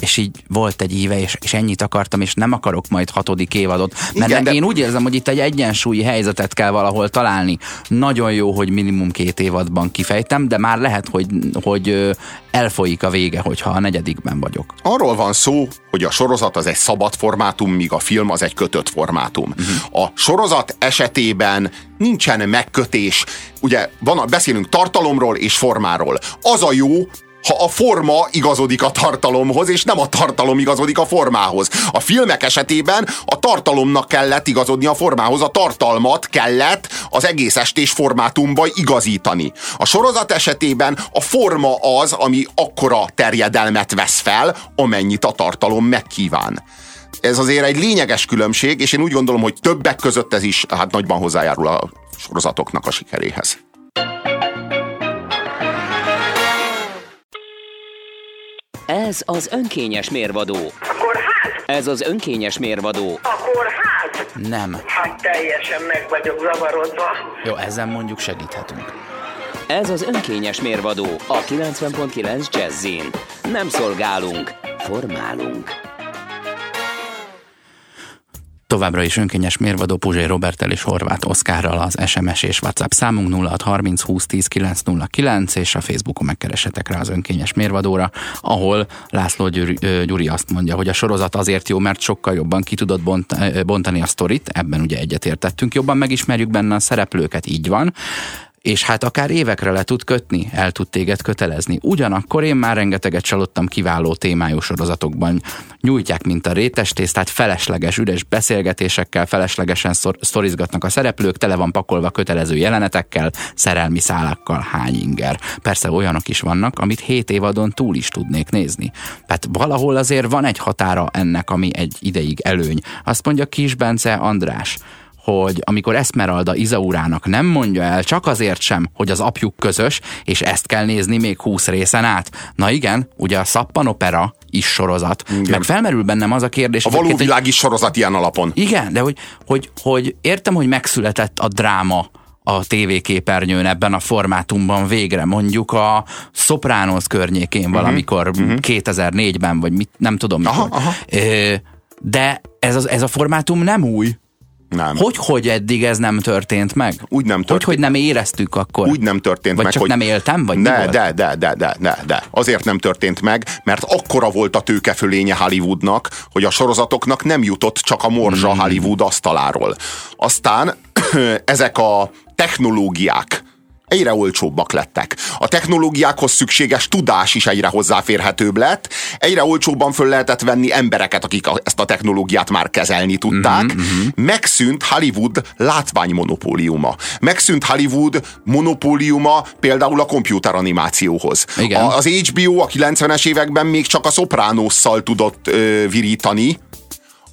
és így volt egy íve, és, és ennyit akartam, és nem akarok majd hatodik évadot. Mert Igen, de- én úgy érzem, hogy itt egy egyensúlyi helyzetet kell valahol találni. Nagyon jó, hogy minimum két évadban kifejtem, de már lehet, hogy, hogy elfolyik a vége, hogyha a negyedikben vagyok. Arról van szó, hogy a sorozat az egy szabad formátum, míg a film az egy kötött formátum. Uh-huh. A sorozat esetében nincsen megkötés. Ugye van, a- beszélünk tartalomról és formáról. Az a jó, ha a forma igazodik a tartalomhoz, és nem a tartalom igazodik a formához. A filmek esetében a tartalomnak kellett igazodni a formához, a tartalmat kellett az egész estés formátumba igazítani. A sorozat esetében a forma az, ami akkora terjedelmet vesz fel, amennyit a tartalom megkíván. Ez azért egy lényeges különbség, és én úgy gondolom, hogy többek között ez is hát nagyban hozzájárul a sorozatoknak a sikeréhez. Ez az önkényes mérvadó. Akkor hát, Ez az önkényes mérvadó. akkor hát. Nem. Hát teljesen meg vagyok zavarodva. Jó, ezen mondjuk segíthetünk. Ez az önkényes mérvadó a 90.9 Jazzin. Nem szolgálunk, formálunk. Továbbra is önkényes mérvadó Puzsé Robertel és Horváth Oszkárral az SMS és WhatsApp számunk 0630 20 10 909 és a Facebookon megkeresetek rá az önkényes mérvadóra, ahol László Gyuri, Gyuri azt mondja, hogy a sorozat azért jó, mert sokkal jobban ki tudod bont, bontani a sztorit, ebben ugye egyetértettünk, jobban megismerjük benne a szereplőket, így van, és hát akár évekre le tud kötni, el tud téged kötelezni. Ugyanakkor én már rengeteget csalódtam kiváló témájú sorozatokban. Nyújtják, mint a rétes tésztát, felesleges, üres beszélgetésekkel, feleslegesen szor- szorizgatnak a szereplők, tele van pakolva kötelező jelenetekkel, szerelmi szálakkal, hány inger. Persze olyanok is vannak, amit hét évadon túl is tudnék nézni. Tehát valahol azért van egy határa ennek, ami egy ideig előny. Azt mondja Kis Bence András, hogy amikor Esmeralda Izaurának nem mondja el csak azért sem, hogy az apjuk közös, és ezt kell nézni még húsz részen át. Na igen, ugye a szappanopera is sorozat. Igen. Meg felmerül bennem az a kérdés... A való világ is sorozat ilyen alapon. Igen, de hogy, hogy, hogy értem, hogy megszületett a dráma a tévéképernyőn ebben a formátumban végre, mondjuk a Sopranos környékén uh-huh. valamikor uh-huh. 2004-ben, vagy mit, nem tudom aha, mikor. Aha. De ez, az, ez a formátum nem új. Nem. Hogy, hogy eddig ez nem történt meg? Úgy nem történt. Hogy, hogy nem éreztük akkor? Úgy nem történt vagy meg, csak hogy... nem éltem? Vagy de, de, de, de, de, de, de. Azért nem történt meg, mert akkora volt a tőkefölénye Hollywoodnak, hogy a sorozatoknak nem jutott csak a morzsa hmm. Hollywood asztaláról. Aztán *clears throat* ezek a technológiák, egyre olcsóbbak lettek. A technológiákhoz szükséges tudás is egyre hozzáférhetőbb lett, egyre olcsóbban föl lehetett venni embereket, akik ezt a technológiát már kezelni tudták. Mm-hmm. Megszűnt Hollywood látványmonopóliuma. Megszűnt Hollywood monopóliuma például a komputeranimációhoz. Igen. A, az HBO a 90-es években még csak a szopránosszal tudott ö, virítani,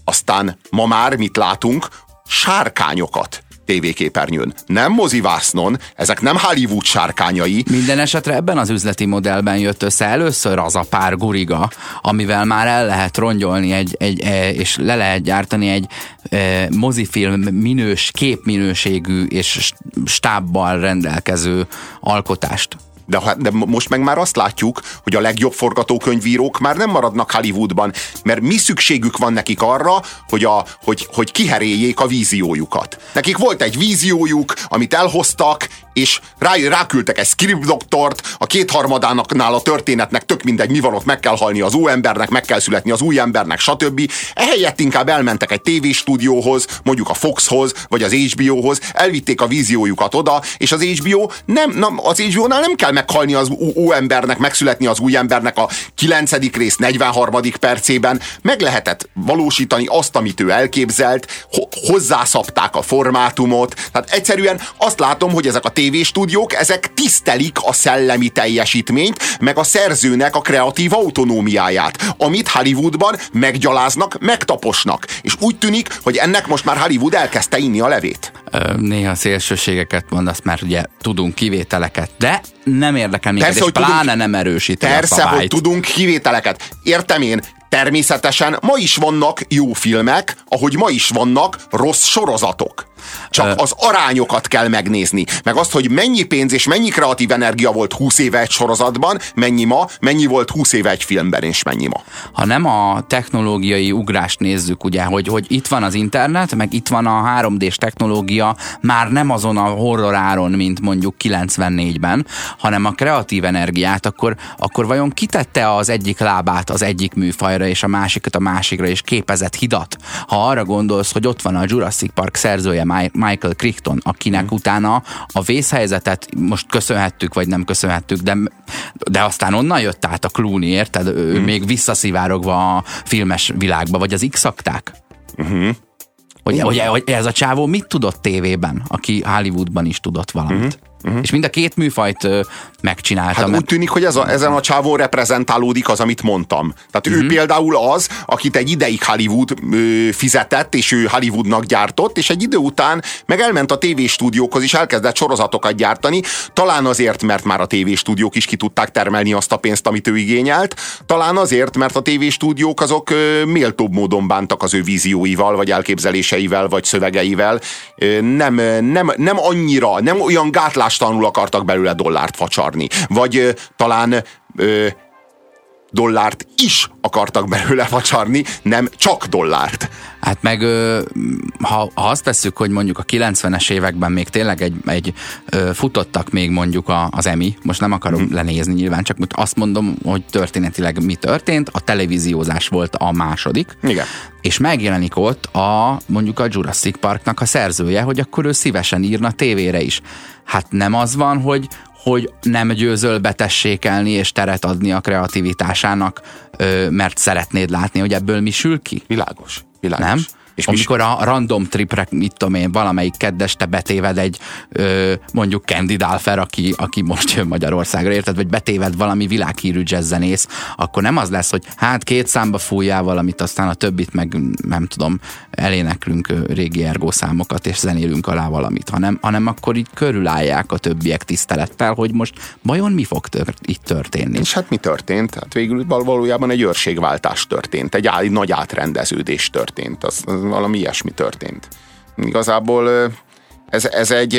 aztán ma már mit látunk? Sárkányokat tévéképernyőn. Nem mozivásznon, ezek nem Hollywood sárkányai. Minden esetre ebben az üzleti modellben jött össze először az a pár guriga, amivel már el lehet rongyolni egy, egy, e, és le lehet gyártani egy e, mozifilm minős, képminőségű és stábbal rendelkező alkotást. De, de most meg már azt látjuk, hogy a legjobb forgatókönyvírók már nem maradnak Hollywoodban, mert mi szükségük van nekik arra, hogy, a, hogy, hogy kiheréljék a víziójukat. Nekik volt egy víziójuk, amit elhoztak, és rá, ráküldtek egy script doktort, a kétharmadánaknál a történetnek tök mindegy, mi van ott, meg kell halni az új embernek, meg kell születni az új embernek, stb. Ehelyett inkább elmentek egy tévéstúdióhoz, mondjuk a Foxhoz, vagy az HBO-hoz, elvitték a víziójukat oda, és az HBO nem, nem az HBO-nál nem kell meghalni az új embernek, megszületni az új embernek a 9. rész 43. percében, meg lehetett valósítani azt, amit ő elképzelt, hozzászapták a formátumot, tehát egyszerűen azt látom, hogy ezek a tévéstúdiók, ezek tisztelik a szellemi teljesítményt, meg a szerzőnek a kreatív autonómiáját, amit Hollywoodban meggyaláznak, megtaposnak. És úgy tűnik, hogy ennek most már Hollywood elkezdte inni a levét. Néha szélsőségeket mondasz, mert ugye tudunk kivételeket, de nem érdekel minket, persze, és hogy pláne tudunk, nem erősíti Persze, a hogy tudunk kivételeket. Értem én, természetesen ma is vannak jó filmek, ahogy ma is vannak rossz sorozatok. Csak az arányokat kell megnézni. Meg azt, hogy mennyi pénz és mennyi kreatív energia volt 20 éve egy sorozatban, mennyi ma, mennyi volt 20 éve egy filmben, és mennyi ma. Ha nem a technológiai ugrást nézzük, ugye, hogy, hogy itt van az internet, meg itt van a 3D-s technológia, már nem azon a horror áron, mint mondjuk 94-ben, hanem a kreatív energiát, akkor, akkor vajon kitette az egyik lábát az egyik műfajra, és a másikat a másikra, és képezett hidat? Ha arra gondolsz, hogy ott van a Jurassic Park szerzője Michael Crichton, akinek mm. utána a vészhelyzetet most köszönhettük, vagy nem köszönhettük, de, de aztán onnan jött át a Clooney, érted? Ő mm. még visszaszivárogva a filmes világba, vagy az X-akták. Mm-hmm. Hogy, hogy, hogy ez a csávó mit tudott tévében, aki Hollywoodban is tudott valamit. Mm-hmm. Uh-huh. És mind a két műfajt ö, megcsinálta. Hát úgy tűnik, hogy ez a, ezen a csávon reprezentálódik az, amit mondtam. Tehát uh-huh. ő például az, akit egy ideig Hollywood ö, fizetett, és ő Hollywoodnak gyártott, és egy idő után meg elment a tévéstúdiókhoz, és elkezdett sorozatokat gyártani, talán azért, mert már a tévéstúdiók is ki tudták termelni azt a pénzt, amit ő igényelt, talán azért, mert a tévéstúdiók azok ö, méltóbb módon bántak az ő vízióival, vagy elképzeléseivel, vagy szövegeivel. Ö, nem, nem, nem annyira, nem olyan gátlás gátlástalanul akartak belőle dollárt facsarni. Vagy talán dollárt is akartak belőle facsarni, nem csak dollárt. Hát meg ha, ha azt tesszük, hogy mondjuk a 90-es években még tényleg egy, egy futottak még mondjuk a, az EMI, most nem akarom mm. lenézni nyilván, csak azt mondom, hogy történetileg mi történt, a televíziózás volt a második, Igen. és megjelenik ott a mondjuk a Jurassic Parknak a szerzője, hogy akkor ő szívesen írna tévére is. Hát nem az van, hogy, hogy nem győzöl betessékelni és teret adni a kreativitásának, mert szeretnéd látni, hogy ebből mi sül ki. Világos. Világos. Nem? És Amikor a random tripre, mit tudom én, valamelyik keddeste betéved egy ö, mondjuk Candy Dalfer, aki, aki most jön Magyarországra, érted? Vagy betéved valami világhírű jazzzenész, akkor nem az lesz, hogy hát két számba fújjál valamit, aztán a többit meg nem tudom, eléneklünk régi ergó számokat, és zenélünk alá valamit, hanem, hanem akkor így körülállják a többiek tisztelettel, hogy most vajon mi fog tört, itt történni. És hát mi történt? Hát végül val- valójában egy őrségváltás történt, egy, egy nagy átrendeződés történt, az, az valami ilyesmi történt. Igazából ez, ez, egy,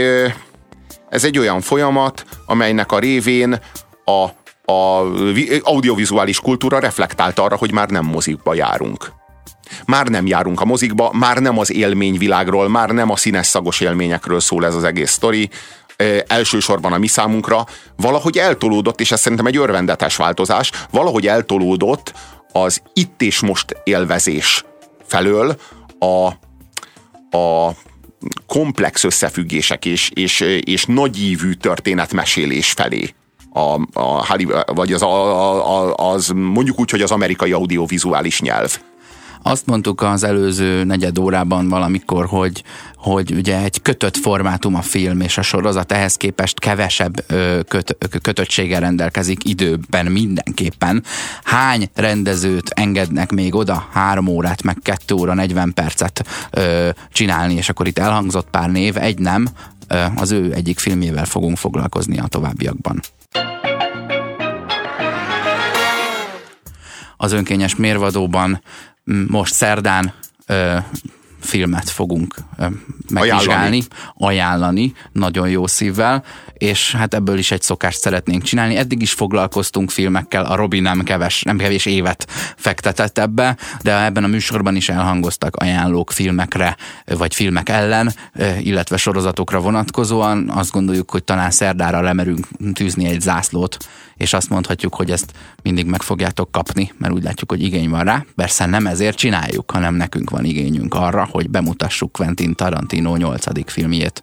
ez egy olyan folyamat, amelynek a révén a, a vi- audiovizuális kultúra reflektált arra, hogy már nem mozikba járunk. Már nem járunk a mozikba, már nem az élményvilágról, már nem a színes szagos élményekről szól ez az egész sztori, elsősorban a mi számunkra, valahogy eltolódott, és ez szerintem egy örvendetes változás, valahogy eltolódott az itt és most élvezés felől a, a komplex összefüggések és, és, és nagyívű történetmesélés felé. A, a, vagy az, a, a, az mondjuk úgy, hogy az amerikai audiovizuális nyelv. Azt mondtuk az előző negyed órában valamikor, hogy, hogy ugye egy kötött formátum a film, és a sorozat ehhez képest kevesebb köt, kötöttséggel rendelkezik időben mindenképpen. Hány rendezőt engednek még oda három órát, meg kettő óra, 40 percet ö, csinálni, és akkor itt elhangzott pár név, egy nem, ö, az ő egyik filmjével fogunk foglalkozni a továbbiakban. az önkényes mérvadóban most szerdán ö, filmet fogunk megvizsgálni, Ajánlani. ajánlani, nagyon jó szívvel, és hát ebből is egy szokást szeretnénk csinálni. Eddig is foglalkoztunk filmekkel, a Robi nem, keves, nem kevés évet fektetett ebbe, de ebben a műsorban is elhangoztak ajánlók filmekre, vagy filmek ellen, ö, illetve sorozatokra vonatkozóan. Azt gondoljuk, hogy talán szerdára lemerünk tűzni egy zászlót, és azt mondhatjuk, hogy ezt mindig meg fogjátok kapni, mert úgy látjuk, hogy igény van rá. Persze nem ezért csináljuk, hanem nekünk van igényünk arra, hogy bemutassuk Quentin Tarantino 8. filmjét.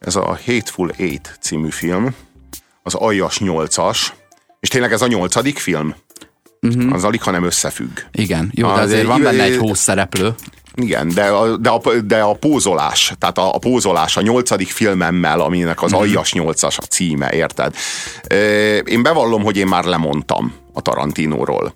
Ez a Hateful Eight című film, az Aljas 8-as, és tényleg ez a nyolcadik film? Uh-huh. Az alig, hanem összefügg. Igen, jó, de Az azért van benne egy húsz szereplő. Igen, de a, de a, de a pózolás, tehát a, a pózolás a nyolcadik filmemmel, aminek az Aljas nyolcas a címe, érted? Én bevallom, hogy én már lemondtam a Tarantinóról.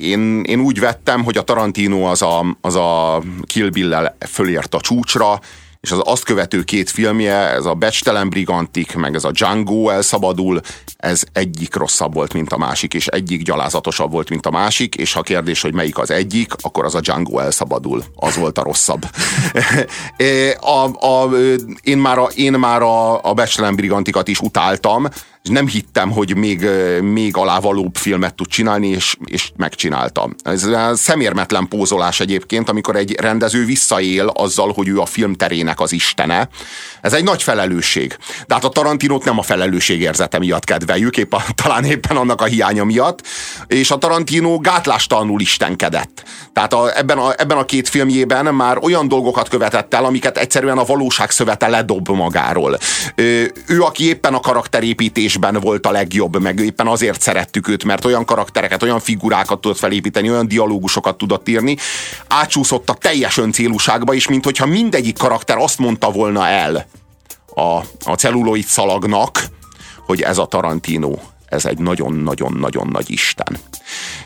Én, én úgy vettem, hogy a Tarantino az a, az a Kill Bill-lel fölért a csúcsra, és az azt követő két filmje, ez a Becstelen Brigantik, meg ez a Django elszabadul, ez egyik rosszabb volt, mint a másik, és egyik gyalázatosabb volt, mint a másik, és ha kérdés, hogy melyik az egyik, akkor az a Django elszabadul. Az volt a rosszabb. *laughs* *laughs* a, a, én már a, én már a, a Becstelen Brigantikat is utáltam, és nem hittem, hogy még, még alávalóbb filmet tud csinálni, és, és megcsinálta. Ez szemérmetlen pózolás egyébként, amikor egy rendező visszaél azzal, hogy ő a filmterének az istene. Ez egy nagy felelősség. De hát a Tarantinót nem a felelősség érzete miatt kedveljük, épp a, talán éppen annak a hiánya miatt, és a Tarantino gátlástalanul istenkedett. Tehát a, ebben, a, ebben a két filmjében már olyan dolgokat követett el, amiket egyszerűen a valóság szövete ledob magáról. Ő, aki éppen a karakterépítésben volt a legjobb, meg éppen azért szerettük őt, mert olyan karaktereket, olyan figurákat tudott felépíteni, olyan dialógusokat tudott írni, átsúszott a teljes öncélúságba, és mint hogyha mindegyik karakter azt mondta volna el a, a celluloid szalagnak, hogy ez a Tarantino, ez egy nagyon-nagyon-nagyon nagy isten.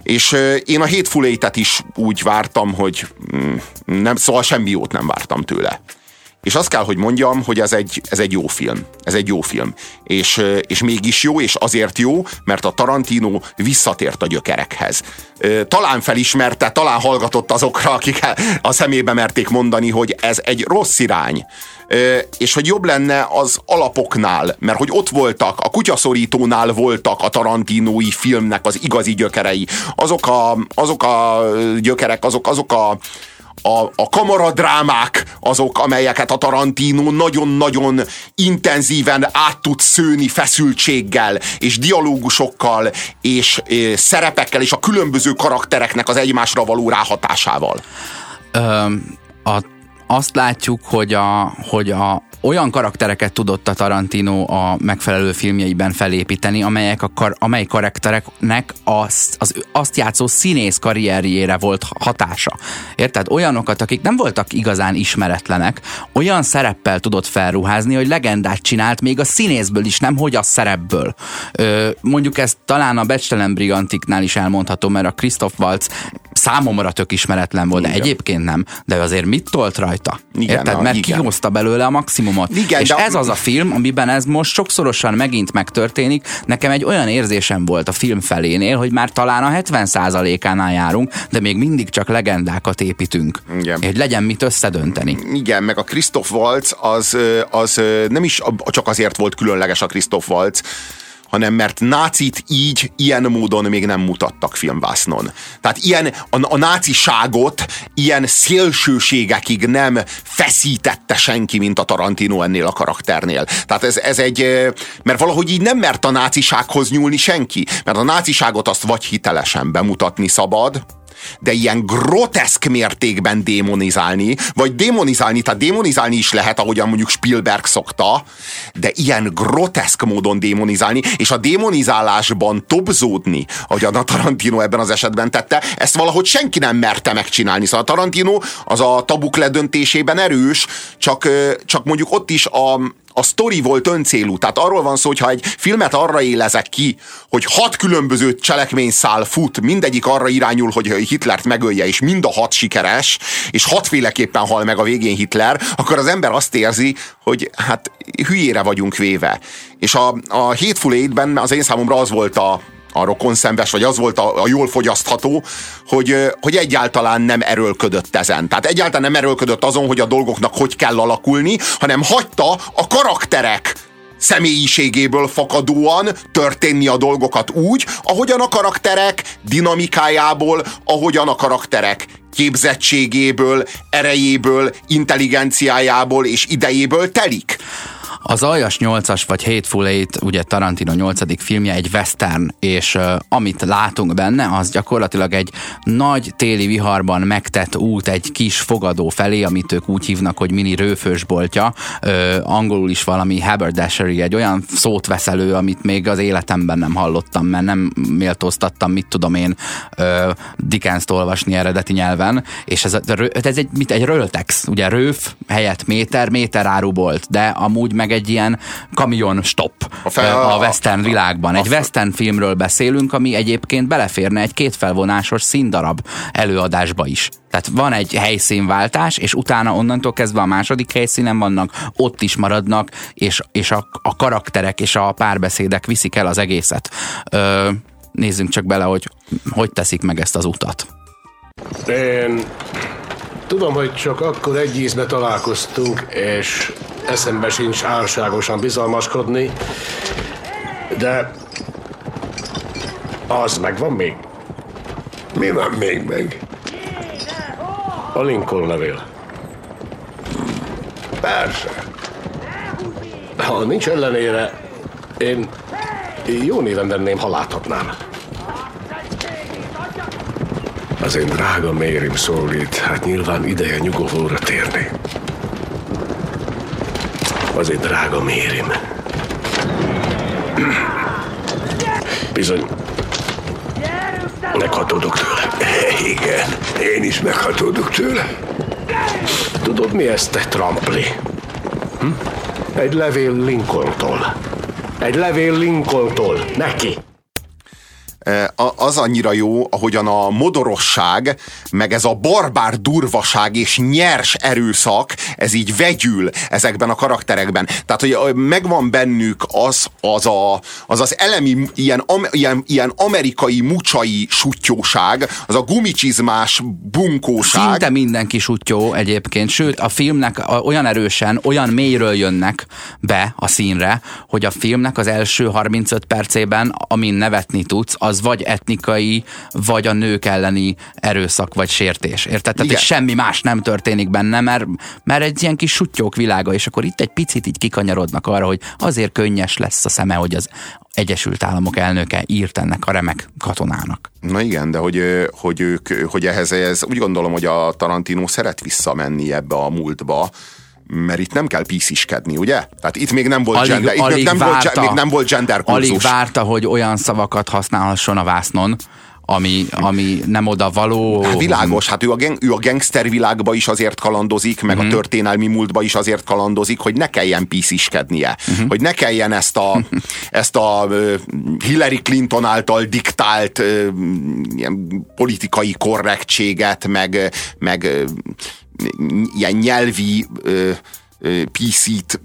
És én a Hateful Eight-et is úgy vártam, hogy mm, nem, szóval semmi jót nem vártam tőle. És azt kell, hogy mondjam, hogy ez egy, ez egy jó film. Ez egy jó film. És, és mégis jó, és azért jó, mert a Tarantino visszatért a gyökerekhez. Talán felismerte, talán hallgatott azokra, akik a szemébe merték mondani, hogy ez egy rossz irány és hogy jobb lenne az alapoknál, mert hogy ott voltak, a kutyaszorítónál voltak a tarantinói filmnek az igazi gyökerei. Azok a, azok a gyökerek, azok, azok a a, a kamaradrámák azok, amelyeket a Tarantino nagyon-nagyon intenzíven át tud szőni feszültséggel, és dialógusokkal, és, és szerepekkel, és a különböző karaktereknek az egymásra való ráhatásával. Ö, a azt látjuk, hogy a, hogy a, olyan karaktereket tudott a Tarantino a megfelelő filmjeiben felépíteni, amelyek a kar, amely karaktereknek az, az, azt játszó színész karrierjére volt hatása. Érted? Olyanokat, akik nem voltak igazán ismeretlenek, olyan szereppel tudott felruházni, hogy legendát csinált még a színészből is, nem hogy a szerepből. Ö, mondjuk ezt talán a Becstelen Brigantiknál is elmondható, mert a Christoph Waltz számomra tök ismeretlen volt, de egyébként nem, de azért mit tolt rajta? Igen, Érted? Mert igen. kihozta belőle a maximumot. Igen, és de... ez az a film, amiben ez most sokszorosan megint megtörténik. Nekem egy olyan érzésem volt a film felénél, hogy már talán a 70%-ánál járunk, de még mindig csak legendákat építünk. Igen. Hogy legyen mit összedönteni. Igen, meg a Christoph Waltz az, az nem is csak azért volt különleges a Christoph Waltz, hanem mert nácit így, ilyen módon még nem mutattak filmvásznon. Tehát ilyen, a, a náciságot ilyen szélsőségekig nem feszítette senki, mint a Tarantino ennél a karakternél. Tehát ez, ez egy, mert valahogy így nem mert a nácisághoz nyúlni senki, mert a náciságot azt vagy hitelesen bemutatni szabad, de ilyen groteszk mértékben démonizálni, vagy démonizálni, tehát démonizálni is lehet, ahogyan mondjuk Spielberg szokta, de ilyen groteszk módon démonizálni, és a démonizálásban tobzódni, ahogy a Tarantino ebben az esetben tette, ezt valahogy senki nem merte megcsinálni. Szóval a Tarantino az a tabuk ledöntésében erős, csak, csak mondjuk ott is a, a sztori volt öncélú. Tehát arról van szó, hogy ha egy filmet arra élezek ki, hogy hat különböző cselekményszál fut, mindegyik arra irányul, hogy Hitlert megölje, és mind a hat sikeres, és hatféleképpen hal meg a végén Hitler, akkor az ember azt érzi, hogy hát hülyére vagyunk véve. És a, a Hateful Eight-ben az én számomra az volt a, a rokonszenves, vagy az volt a, a jól fogyasztható, hogy, hogy egyáltalán nem erőlködött ezen. Tehát egyáltalán nem erőlködött azon, hogy a dolgoknak hogy kell alakulni, hanem hagyta a karakterek személyiségéből fakadóan történni a dolgokat úgy, ahogyan a karakterek dinamikájából, ahogyan a karakterek képzettségéből, erejéből, intelligenciájából és idejéből telik. Az Aljas 8-as vagy Hateful Eight, ugye Tarantino 8. filmje egy western, és uh, amit látunk benne, az gyakorlatilag egy nagy téli viharban megtett út egy kis fogadó felé, amit ők úgy hívnak, hogy mini rőfősboltja, uh, angolul is valami haberdashery, egy olyan szót vesz elő, amit még az életemben nem hallottam, mert nem méltóztattam, mit tudom én, uh, Dickens-t olvasni eredeti nyelven, és ez, ez egy, mit, egy röltex, ugye rőf helyett méter, méter árubolt, de amúgy meg egy ilyen kamion stop a, fel, a, a western a, világban. Egy a, western filmről beszélünk, ami egyébként beleférne egy kétfelvonásos színdarab előadásba is. Tehát van egy helyszínváltás, és utána onnantól kezdve a második helyszínen vannak, ott is maradnak, és, és a, a karakterek és a párbeszédek viszik el az egészet. Ö, nézzünk csak bele, hogy hogy teszik meg ezt az utat. Én tudom, hogy csak akkor egy ízbe találkoztunk, és eszembe sincs álságosan bizalmaskodni, de az megvan még? Mi van még meg? A Lincoln levél. Persze. Ha nincs ellenére, én jó néven venném, ha láthatnám. Az én drága mérim szólít, hát nyilván ideje nyugovóra térni az egy drága mérim. Bizony, meghatódok tőle. Igen, én is meghatódok tőle. Tudod, mi ez, te trampli? Hm? Egy levél Lincolntól. Egy levél Lincolntól. Neki. E, a- Az annyira jó, ahogyan a modorosság, meg ez a barbár durvaság és nyers erőszak, ez így vegyül ezekben a karakterekben. Tehát, hogy megvan bennük az az, a, az, az elemi, ilyen, ilyen, ilyen amerikai mucsai sutyóság, az a gumicsizmás bunkóság. Szinte mindenki sutyó egyébként, sőt a filmnek olyan erősen, olyan mélyről jönnek be a színre, hogy a filmnek az első 35 percében, amin nevetni tudsz, az vagy etnikai, vagy a nők elleni erőszak, vagy sértés. Érted? Tehát, Igen. semmi más nem történik benne, mert, mert egy ilyen kis sutyók világa, és akkor itt egy picit így kikanyarodnak arra, hogy azért könnyes lesz a szeme, hogy az Egyesült Államok elnöke írt ennek a remek katonának. Na igen, de hogy, hogy ők, hogy ehhez ez, úgy gondolom, hogy a Tarantino szeret visszamenni ebbe a múltba, mert itt nem kell pisziskedni, ugye? Tehát itt még nem volt Alig- gender, itt még alig nem, volt, várta. ge- még nem volt gender Alig kurzus. várta, hogy olyan szavakat használhasson a vásznon, ami, ami nem oda való. Hát világos, hát ő a, geng, ő a gangster világba is azért kalandozik, meg Mhm. a történelmi múltba is azért kalandozik, hogy ne kelljen pisziskednie. Mhm. Hogy ne kelljen ezt a, *laughs* ezt a Hillary Clinton által diktált ilyen politikai korrektséget, meg, meg ilyen nyelvi PC-t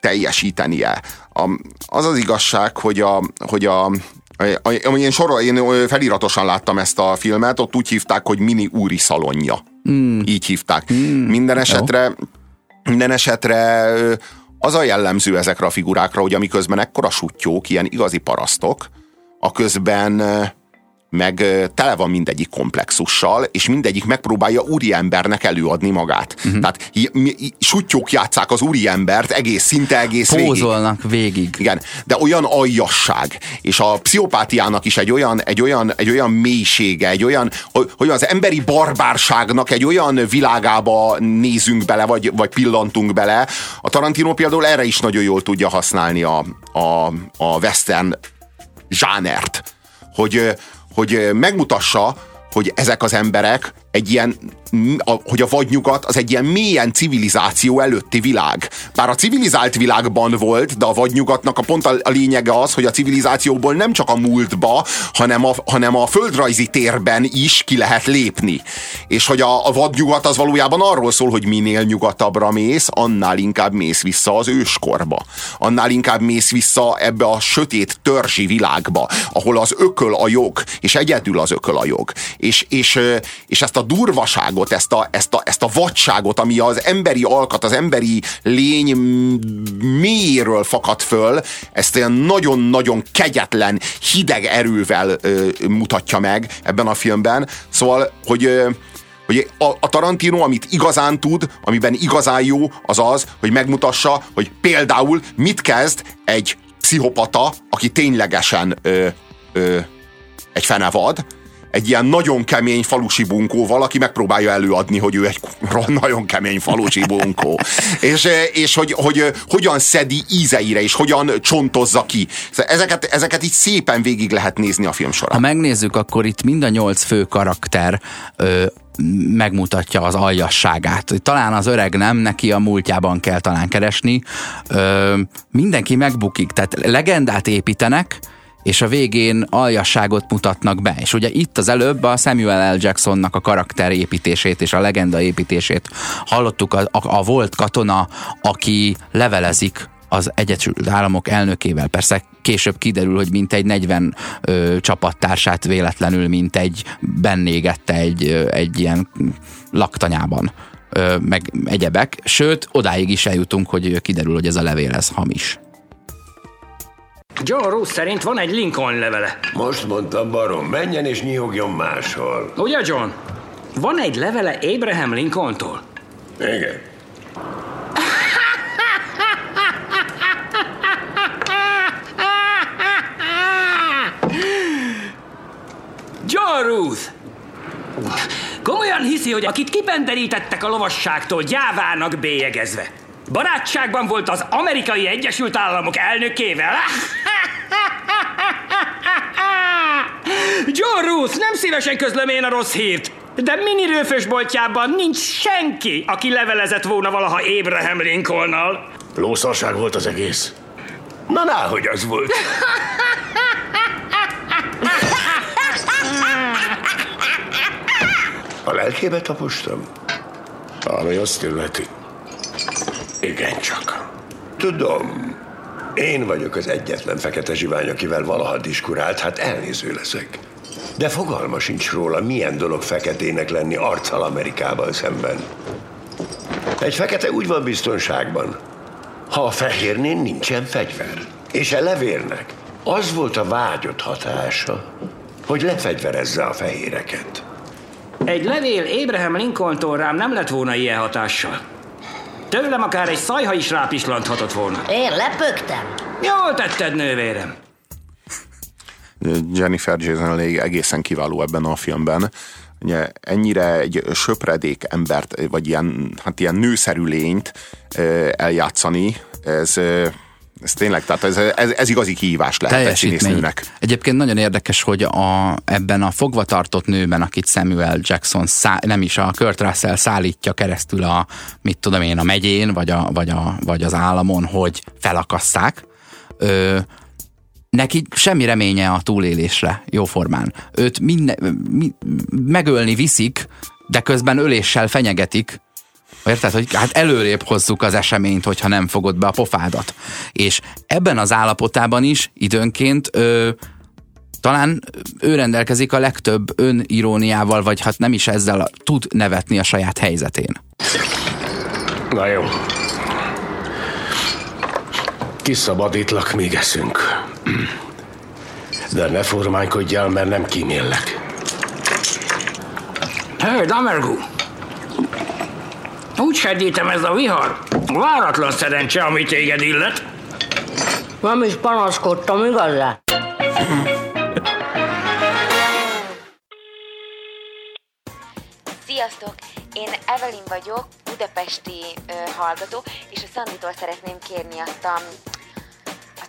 teljesítenie. A, az az igazság, hogy a, hogy a én, sorol, én feliratosan láttam ezt a filmet, ott úgy hívták, hogy mini úri szalonja. Mm. Így hívták. Mm. Minden esetre, minden esetre az a jellemző ezekre a figurákra, hogy amiközben ekkora sutyók, ilyen igazi parasztok, a közben meg tele van mindegyik komplexussal, és mindegyik megpróbálja úriembernek előadni magát. Uh-huh. Tehát sutyók játszák az úriembert egész, szinte egész végig. Pózolnak végig. Igen, de olyan aljasság, és a pszichopátiának is egy olyan, egy olyan, egy olyan mélysége, egy olyan, hogy az emberi barbárságnak egy olyan világába nézünk bele, vagy, vagy pillantunk bele. A Tarantino például erre is nagyon jól tudja használni a, a, a western zsánert, hogy, hogy megmutassa, hogy ezek az emberek egy ilyen, hogy a vadnyugat az egy ilyen mélyen civilizáció előtti világ. Bár a civilizált világban volt, de a vadnyugatnak a pont a, a lényege az, hogy a civilizációból nem csak a múltba, hanem a, hanem a földrajzi térben is ki lehet lépni. És hogy a, a vadnyugat az valójában arról szól, hogy minél nyugatabbra mész, annál inkább mész vissza az őskorba. Annál inkább mész vissza ebbe a sötét törzsi világba, ahol az ököl a jog, és egyedül az ököl a jog. És, és, és ezt a durvaságot, ezt a, ezt, a, ezt a vadságot, ami az emberi alkat, az emberi lény mélyéről fakad föl, ezt ilyen nagyon-nagyon kegyetlen, hideg erővel ö, mutatja meg ebben a filmben. Szóval, hogy ö, hogy a, a Tarantino, amit igazán tud, amiben igazán jó, az az, hogy megmutassa, hogy például mit kezd egy pszichopata, aki ténylegesen ö, ö, egy fenevad, egy ilyen nagyon kemény falusi bunkóval, aki megpróbálja előadni, hogy ő egy *laughs* nagyon kemény falusi bunkó. és és hogy, hogy hogyan szedi ízeire, és hogyan csontozza ki. Szóval Ezeket, ezeket így szépen végig lehet nézni a film Ha során. megnézzük, akkor itt mind a nyolc fő karakter ö, megmutatja az aljasságát. Talán az öreg nem, neki a múltjában kell talán keresni. Ö, mindenki megbukik, tehát legendát építenek, és a végén aljasságot mutatnak be. És ugye itt az előbb a Samuel L. Jacksonnak a karakter építését és a legenda építését hallottuk a, a, a volt katona, aki levelezik az Egyesült Államok elnökével. Persze később kiderül, hogy mintegy 40 ö, csapattársát véletlenül mintegy bennégette egy, ö, egy ilyen laktanyában ö, meg egyebek. Sőt, odáig is eljutunk, hogy kiderül, hogy ez a levél ez hamis. John Roos szerint van egy Lincoln levele. Most mondta barom, menjen és nyihogjon máshol. Ugye, John? Van egy levele Abraham Lincolntól. Igen. John Ruth! Komolyan hiszi, hogy akit kipenderítettek a lovasságtól, gyávának bélyegezve. Barátságban volt az amerikai Egyesült Államok elnökével. John Ruth, nem szívesen közlöm én a rossz hírt, de mini rőfösboltjában nincs senki, aki levelezett volna valaha Abraham Lincolnnal. Lószarság volt az egész. Na, na, hogy az volt. A lelkébe tapostam? Ami azt illeti. Igencsak. Tudom. Én vagyok az egyetlen fekete zsivány, akivel valaha diskurált, hát elnéző leszek. De fogalma sincs róla, milyen dolog feketének lenni arccal Amerikával szemben. Egy fekete úgy van biztonságban, ha a fehérnél nincsen fegyver. És a levérnek az volt a vágyott hatása, hogy lefegyverezze a fehéreket. Egy levél Abraham Lincolntól rám nem lett volna ilyen hatással. Tőlem akár egy szajha is rápislanthatott volna. Én lepögtem. Jól tetted, nővérem. Jennifer Jason Leigh egészen kiváló ebben a filmben. Ugye ennyire egy söpredék embert, vagy ilyen, hát ilyen nőszerű lényt eljátszani, ez, ez tényleg, tehát ez, ez, ez igazi kihívás lehet egy színésznőnek. Egyébként nagyon érdekes, hogy a, ebben a fogvatartott nőben, akit Samuel Jackson szá, nem is a Kurt Russell szállítja keresztül a, mit tudom én, a megyén, vagy, a, vagy, a, vagy az államon, hogy felakasszák, ö, neki semmi reménye a túlélésre jóformán. Őt minden, mi, megölni viszik, de közben öléssel fenyegetik, Érted, hogy hát előrébb hozzuk az eseményt, hogyha nem fogod be a pofádat. És ebben az állapotában is időnként ö, talán ő rendelkezik a legtöbb öniróniával, vagy hát nem is ezzel tud nevetni a saját helyzetén. Na jó. Kiszabadítlak, még eszünk. De ne formánykodjál, mert nem kíméllek. Hé, hey, Damergu! Úgy serdítem ez a vihar. Váratlan szerencse, amit téged illet. Nem is panaszkodtam, igazán? Sziasztok! Én Evelyn vagyok, budapesti ö, hallgató, és a Szanditól szeretném kérni azt a,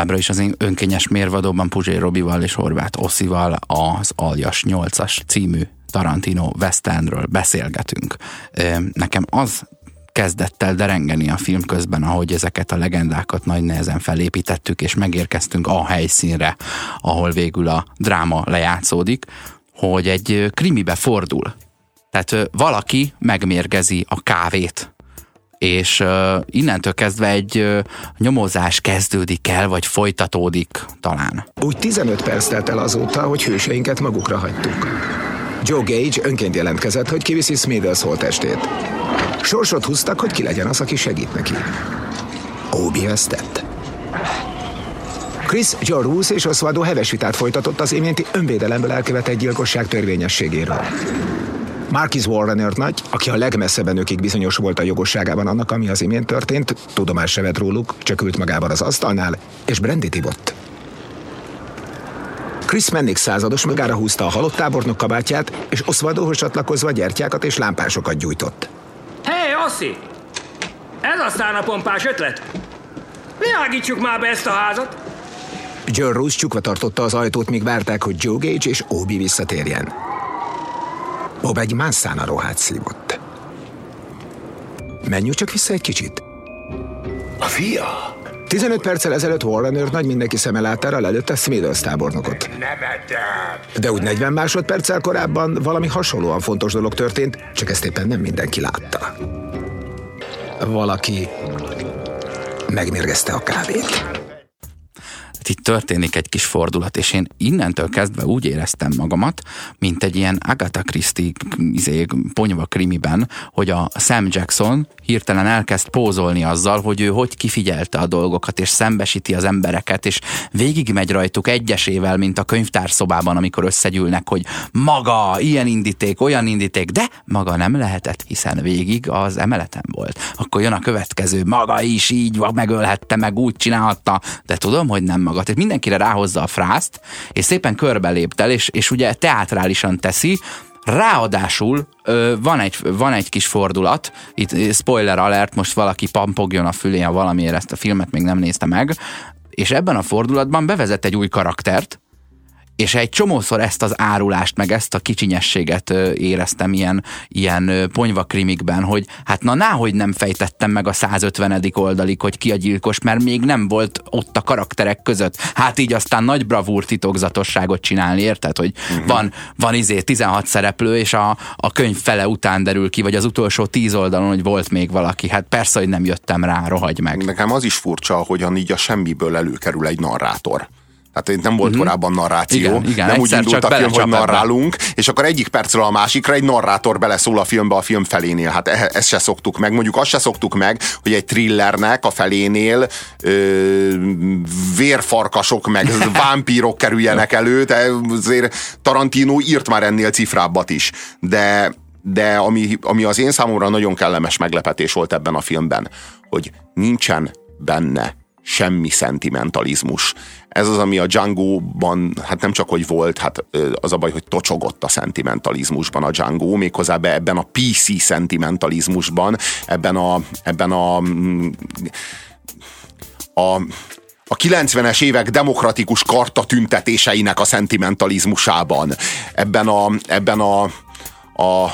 Továbbra is az én önkényes mérvadóban Puzsé Robival és Horváth Oszival az Aljas 8-as című Tarantino Westernről beszélgetünk. Nekem az kezdett el derengeni a film közben, ahogy ezeket a legendákat nagy nehezen felépítettük, és megérkeztünk a helyszínre, ahol végül a dráma lejátszódik, hogy egy krimibe fordul. Tehát valaki megmérgezi a kávét, és uh, innentől kezdve egy uh, nyomozás kezdődik el, vagy folytatódik talán. Úgy 15 perc telt el azóta, hogy hőseinket magukra hagytuk. Joe Gage önként jelentkezett, hogy kiviszi Smithers holtestét. Sorsot húztak, hogy ki legyen az, aki segít neki. Obi ezt tett. Chris Jorus és Oswaldo heves vitát folytatott az iménti önvédelemből elkövetett gyilkosság törvényességéről. Marquis Warrener nagy, aki a legmesszebben őkig bizonyos volt a jogosságában annak, ami az imént történt, tudomás se vett róluk, csak ült magában az asztalnál, és Brandy ivott. Chris Mennik százados magára húzta a halott tábornok kabátját, és Oswaldohoz csatlakozva gyertyákat és lámpásokat gyújtott. Hé, hey, Oszi! Ez aztán a pompás ötlet. Világítsuk már be ezt a házat! John Roos csukva tartotta az ajtót, míg várták, hogy Joe Gage és Obi visszatérjen. Bob egy másszána rohát szívott. Menjünk csak vissza egy kicsit. A fia? 15 perccel ezelőtt Warrener nagy mindenki szeme láttára lelőtte Smithers tábornokot. De úgy 40 másodperccel korábban valami hasonlóan fontos dolog történt, csak ezt éppen nem mindenki látta. Valaki megmérgezte a kávét. Hát itt történik egy kis fordulat, és én innentől kezdve úgy éreztem magamat, mint egy ilyen Agatha Christie izé, ponyva krimiben, hogy a Sam Jackson hirtelen elkezd pózolni azzal, hogy ő hogy kifigyelte a dolgokat, és szembesíti az embereket, és végigmegy rajtuk egyesével, mint a könyvtárszobában, amikor összegyűlnek, hogy maga, ilyen indíték, olyan indíték, de maga nem lehetett, hiszen végig az emeleten volt. Akkor jön a következő, maga is így megölhette, meg úgy csinálhatta, de tudom, hogy nem maga. Tehát mindenkire ráhozza a frászt, és szépen körbe léptel, és, és ugye teátrálisan teszi, Ráadásul van, egy, van egy kis fordulat, itt ö, spoiler alert, most valaki pampogjon a fülén, ha valamiért ezt a filmet még nem nézte meg, és ebben a fordulatban bevezet egy új karaktert, és egy csomószor ezt az árulást, meg ezt a kicsinyességet éreztem ilyen, ilyen ö, ponyvakrimikben, hogy hát na náhogy nem fejtettem meg a 150. oldalig, hogy ki a gyilkos, mert még nem volt ott a karakterek között. Hát így aztán nagy bravúr titokzatosságot csinálni, érted? Hogy uh-huh. van, van izé 16 szereplő, és a, a könyv fele után derül ki, vagy az utolsó 10 oldalon, hogy volt még valaki. Hát persze, hogy nem jöttem rá, rohagy meg. Nekem az is furcsa, hogyan így a semmiből előkerül egy narrátor. Tehát nem volt uh-huh. korábban narráció, Igen, igen, nem úgy indult a film, hogy ebbe. narrálunk, és akkor egyik percről a másikra egy narrátor beleszól a filmbe a film felénél. Hát e- ezt se szoktuk meg. Mondjuk azt se szoktuk meg, hogy egy thrillernek a felénél ö, vérfarkasok meg *laughs* vámpírok kerüljenek elő, de azért Tarantino írt már ennél cifrábbat is. De de ami, ami az én számomra nagyon kellemes meglepetés volt ebben a filmben, hogy nincsen benne semmi szentimentalizmus. Ez az, ami a Django-ban, hát nem csak hogy volt, hát az a baj, hogy tocsogott a szentimentalizmusban a Django, méghozzá be ebben a PC szentimentalizmusban, ebben a, ebben a, mm, a a 90-es évek demokratikus karta tüntetéseinek a szentimentalizmusában, ebben a, ebben a, a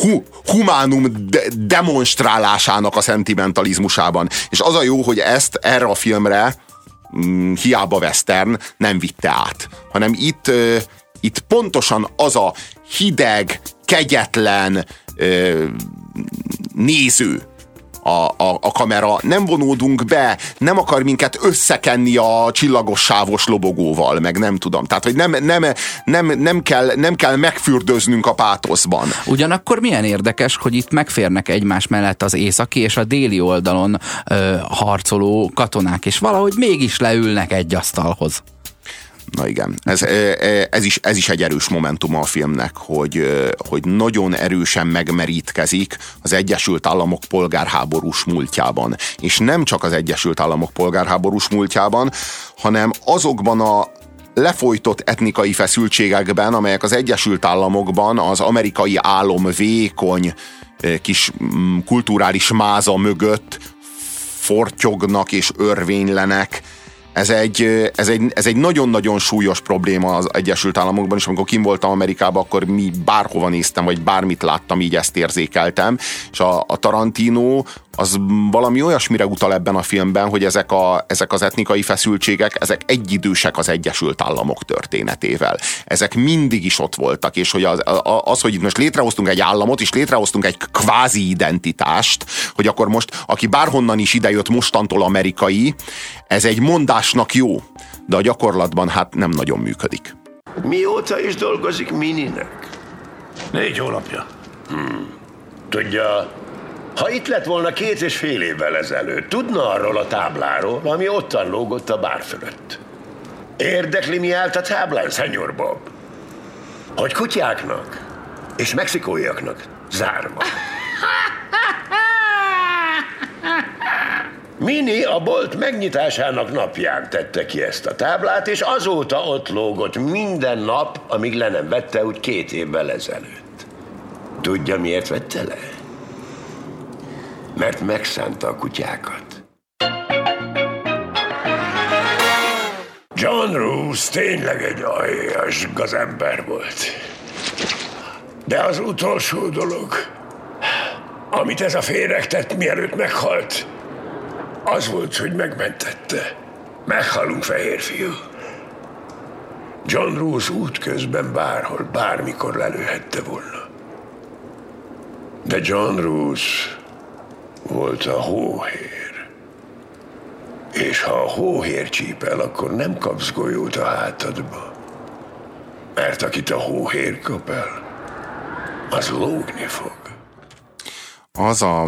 hu, humánum de, demonstrálásának a szentimentalizmusában. És az a jó, hogy ezt erre a filmre mm, hiába western nem vitte át, hanem itt, itt pontosan az a hideg, kegyetlen néző, a, a, a kamera, nem vonódunk be, nem akar minket összekenni a csillagos sávos lobogóval, meg nem tudom. Tehát, hogy nem, nem, nem, nem, kell, nem kell megfürdöznünk a pátoszban. Ugyanakkor milyen érdekes, hogy itt megférnek egymás mellett az északi és a déli oldalon ö, harcoló katonák, és valahogy mégis leülnek egy asztalhoz. Na igen, ez, ez, is, ez is egy erős momentum a filmnek, hogy, hogy nagyon erősen megmerítkezik az Egyesült Államok polgárháborús múltjában. És nem csak az Egyesült Államok polgárháborús múltjában, hanem azokban a lefolytott etnikai feszültségekben, amelyek az Egyesült Államokban az amerikai álom vékony kis mm, kulturális máza mögött fortyognak és örvénylenek, ez egy, ez egy, ez egy nagyon-nagyon súlyos probléma az Egyesült Államokban, és amikor kim voltam Amerikában, akkor mi bárhova néztem, vagy bármit láttam, így ezt érzékeltem, és a, a Tarantino az valami olyasmire utal ebben a filmben, hogy ezek, a, ezek az etnikai feszültségek, ezek egyidősek az Egyesült Államok történetével. Ezek mindig is ott voltak, és hogy az, az, hogy most létrehoztunk egy államot, és létrehoztunk egy kvázi identitást, hogy akkor most, aki bárhonnan is idejött mostantól amerikai, ez egy mondásnak jó, de a gyakorlatban hát nem nagyon működik. Mióta is dolgozik Mininek? Négy hónapja. Hmm. Tudja, ha itt lett volna két és fél évvel ezelőtt, tudna arról a tábláról, ami ottan lógott a bár fölött. Érdekli, mi állt a táblán, Szenyor Bob? Hogy kutyáknak és mexikóiaknak zárva. Mini a bolt megnyitásának napján tette ki ezt a táblát, és azóta ott lógott minden nap, amíg le nem vette úgy két évvel ezelőtt. Tudja, miért vette le? Mert megszánta a kutyákat. John Roos tényleg egy aljas gazember volt. De az utolsó dolog, amit ez a féreg tett, mielőtt meghalt, az volt, hogy megmentette. Meghalunk, fehér fiú. John Roos útközben bárhol, bármikor lelőhette volna. De John Roos volt a hóhér. És ha a hóhér csípel, akkor nem kapsz golyót a hátadba. Mert akit a hóhér kap el, az lógni fog. Az a,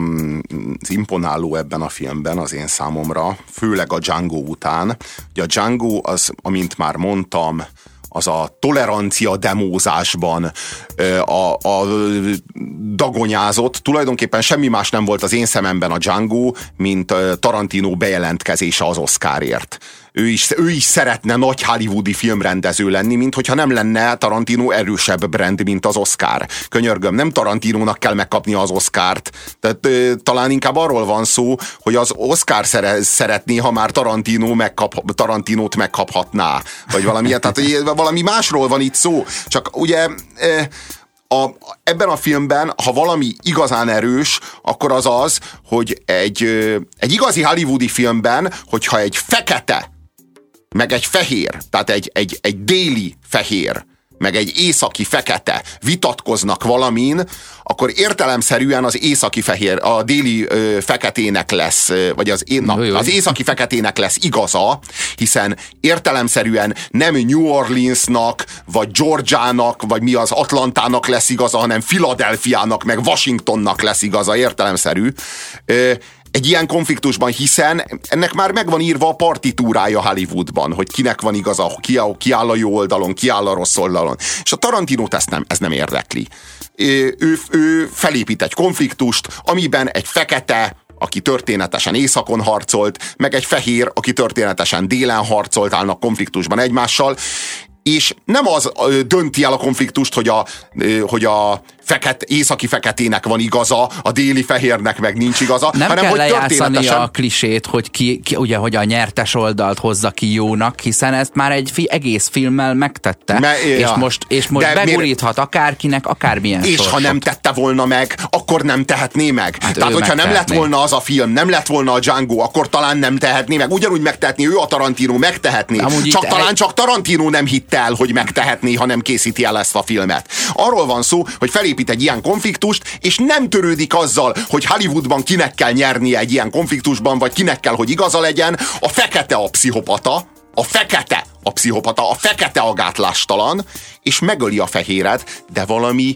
az imponáló ebben a filmben az én számomra, főleg a Django után, hogy a Django az, amint már mondtam, az a tolerancia demózásban a, a dagonyázott. Tulajdonképpen semmi más nem volt az én szememben a Django, mint Tarantino bejelentkezése az Oscarért. Ő is, ő is szeretne nagy hollywoodi filmrendező lenni, mint hogyha nem lenne Tarantino erősebb brand, mint az Oscar. Könyörgöm, nem Tarantinónak kell megkapnia az Oscárt. Tehát ö, talán inkább arról van szó, hogy az Oscar szere, szeretné, ha már Tarantino megkap, Tarantinót megkaphatná. Vagy valami, tehát valami másról van itt szó. Csak ugye... Ö, a, ebben a filmben, ha valami igazán erős, akkor az az, hogy egy, egy igazi hollywoodi filmben, hogyha egy fekete meg egy fehér, tehát egy, egy, egy déli fehér, meg egy északi fekete vitatkoznak valamin, akkor értelemszerűen az északi fehér, a déli ö, feketének lesz, vagy az, na, az északi feketének lesz igaza, hiszen értelemszerűen nem New Orleansnak, vagy Georgiának, vagy mi az Atlantának lesz igaza, hanem Philadelphiának, meg Washingtonnak lesz igaza, értelemszerű. Ö, egy ilyen konfliktusban, hiszen ennek már megvan írva a partitúrája Hollywoodban, hogy kinek van igaza, ki, ki áll a jó oldalon, ki áll a rossz oldalon. És a Tarantinót ezt nem, ez nem érdekli. Ő, ő, ő felépít egy konfliktust, amiben egy fekete, aki történetesen északon harcolt, meg egy fehér, aki történetesen délen harcolt, állnak konfliktusban egymással, és nem az dönti el a konfliktust, hogy a, hogy a feket, északi feketének van igaza, a déli fehérnek meg nincs igaza, nem hanem kell hogy történetesen... a klisét, hogy ki, ki, ugye, hogy a nyertes oldalt hozza ki jónak, hiszen ezt már egy fi, egész filmmel megtette, Me, ja. és most, és most beguríthat miért... akárkinek, akármilyen És sorsot. ha nem tette volna meg, akkor nem tehetné meg. Hát Tehát, hogyha nem lett volna az a film, nem lett volna a Django, akkor talán nem tehetné meg. Ugyanúgy megtehetné ő a Tarantino, megtehetné. Amúgy csak talán egy... csak Tarantino nem hitte hogy megtehetné, ha nem készíti el ezt a filmet. Arról van szó, hogy felépít egy ilyen konfliktust, és nem törődik azzal, hogy Hollywoodban kinek kell nyernie egy ilyen konfliktusban, vagy kinek kell, hogy igaza legyen. A fekete a pszichopata, a fekete a pszichopata, a fekete a gátlástalan, és megöli a fehéret, de valami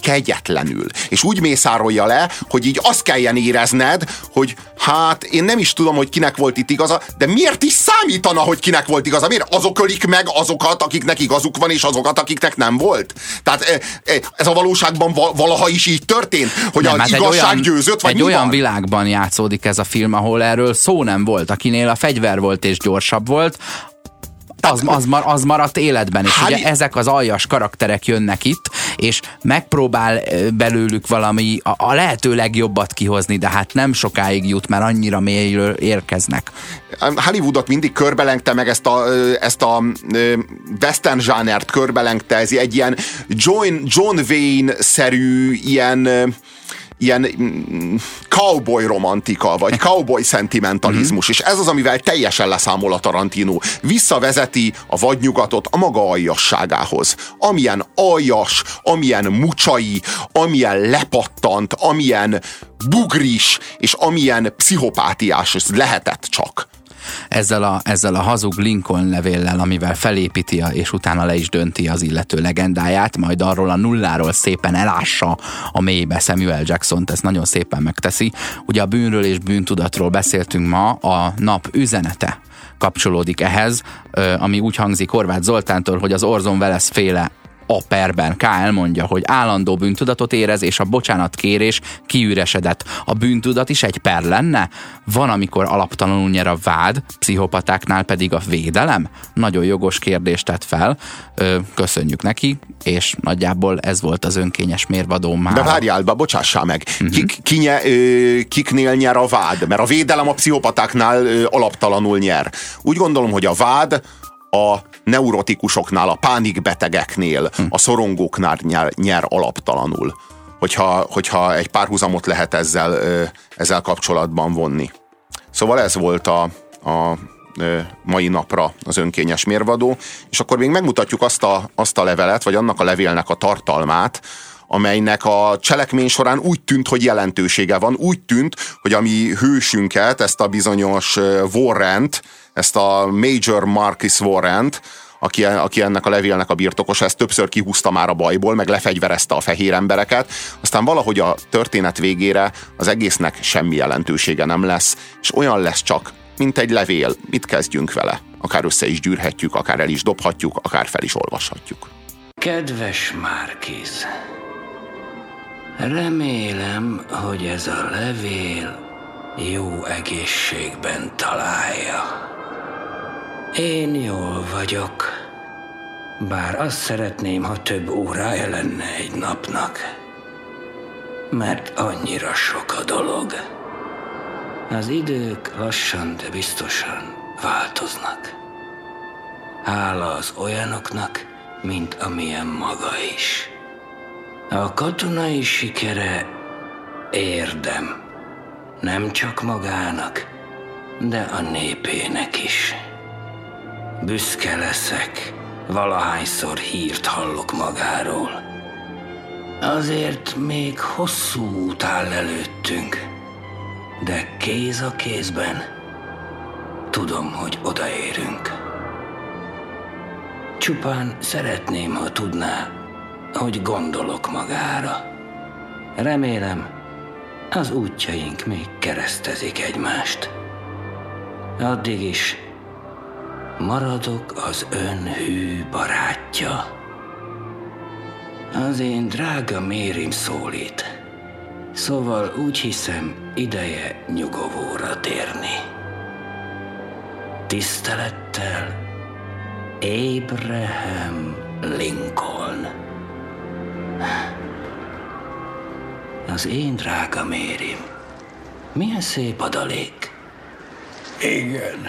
kegyetlenül. És úgy mészárolja le, hogy így azt kelljen érezned, hogy hát én nem is tudom, hogy kinek volt itt igaza, de miért is számítana, hogy kinek volt igaza? Miért azok ölik meg azokat, akiknek igazuk van, és azokat, akiknek nem volt? Tehát e, e, ez a valóságban valaha is így történt, hogy nem, az igazság olyan, győzött, vagy Egy olyan van? világban játszódik ez a film, ahol erről szó nem volt, akinél a fegyver volt és gyorsabb volt, az, az, mar, az maradt életben, és Hány... ugye ezek az aljas karakterek jönnek itt, és megpróbál belőlük valami a, a lehető legjobbat kihozni, de hát nem sokáig jut, mert annyira mélyről érkeznek. Hollywoodot mindig körbelengte meg ezt a, ezt a western zsánert körbelengte, ez egy ilyen John, John Wayne-szerű ilyen ilyen mm, cowboy romantika, vagy cowboy szentimentalizmus, mm-hmm. és ez az, amivel teljesen leszámol a Tarantino. Visszavezeti a vadnyugatot a maga aljasságához. Amilyen aljas, amilyen mucsai, amilyen lepattant, amilyen bugris, és amilyen pszichopátiás lehetett csak ezzel a, ezzel a hazug Lincoln levéllel, amivel felépíti és utána le is dönti az illető legendáját, majd arról a nulláról szépen elássa a mélybe Samuel jackson ezt nagyon szépen megteszi. Ugye a bűnről és bűntudatról beszéltünk ma, a nap üzenete kapcsolódik ehhez, ami úgy hangzik Horváth Zoltántól, hogy az Orzon Welles féle a perben K elmondja, hogy állandó bűntudatot érez, és a bocsánatkérés kiüresedett. A bűntudat is egy per lenne? Van, amikor alaptalanul nyer a vád, pszichopatáknál pedig a védelem? Nagyon jogos kérdést tett fel. Ö, köszönjük neki, és nagyjából ez volt az önkényes mérvadó már. De várjál be, bocsássál meg. Uh-huh. Kik, kinye, ö, kiknél nyer a vád? Mert a védelem a pszichopatáknál ö, alaptalanul nyer. Úgy gondolom, hogy a vád a neurotikusoknál, a pánikbetegeknél, hm. a szorongóknál nyer, nyer alaptalanul. Hogyha, hogyha egy párhuzamot lehet ezzel, ezzel kapcsolatban vonni. Szóval ez volt a, a mai napra az önkényes mérvadó, és akkor még megmutatjuk azt a, azt a levelet, vagy annak a levélnek a tartalmát, amelynek a cselekmény során úgy tűnt, hogy jelentősége van, úgy tűnt, hogy a mi hősünket, ezt a bizonyos Warrant, ezt a Major Marcus Warrant, aki, aki ennek a levélnek a birtokosa, ezt többször kihúzta már a bajból, meg lefegyverezte a fehér embereket, aztán valahogy a történet végére az egésznek semmi jelentősége nem lesz, és olyan lesz csak, mint egy levél. Mit kezdjünk vele? Akár össze is gyűrhetjük, akár el is dobhatjuk, akár fel is olvashatjuk. Kedves Márkiz, remélem, hogy ez a levél jó egészségben találja. Én jól vagyok. Bár azt szeretném, ha több órája lenne egy napnak. Mert annyira sok a dolog. Az idők lassan, de biztosan változnak. Hála az olyanoknak, mint amilyen maga is. A katonai sikere érdem. Nem csak magának, de a népének is. Büszke leszek, valahányszor hírt hallok magáról. Azért még hosszú út áll előttünk, de kéz a kézben tudom, hogy odaérünk. Csupán szeretném, ha tudná, hogy gondolok magára. Remélem, az útjaink még keresztezik egymást. Addig is maradok az ön hű barátja. Az én drága mérim szólít. Szóval úgy hiszem, ideje nyugovóra térni. Tisztelettel, Abraham Lincoln. Az én drága mérim, milyen szép adalék. Igen.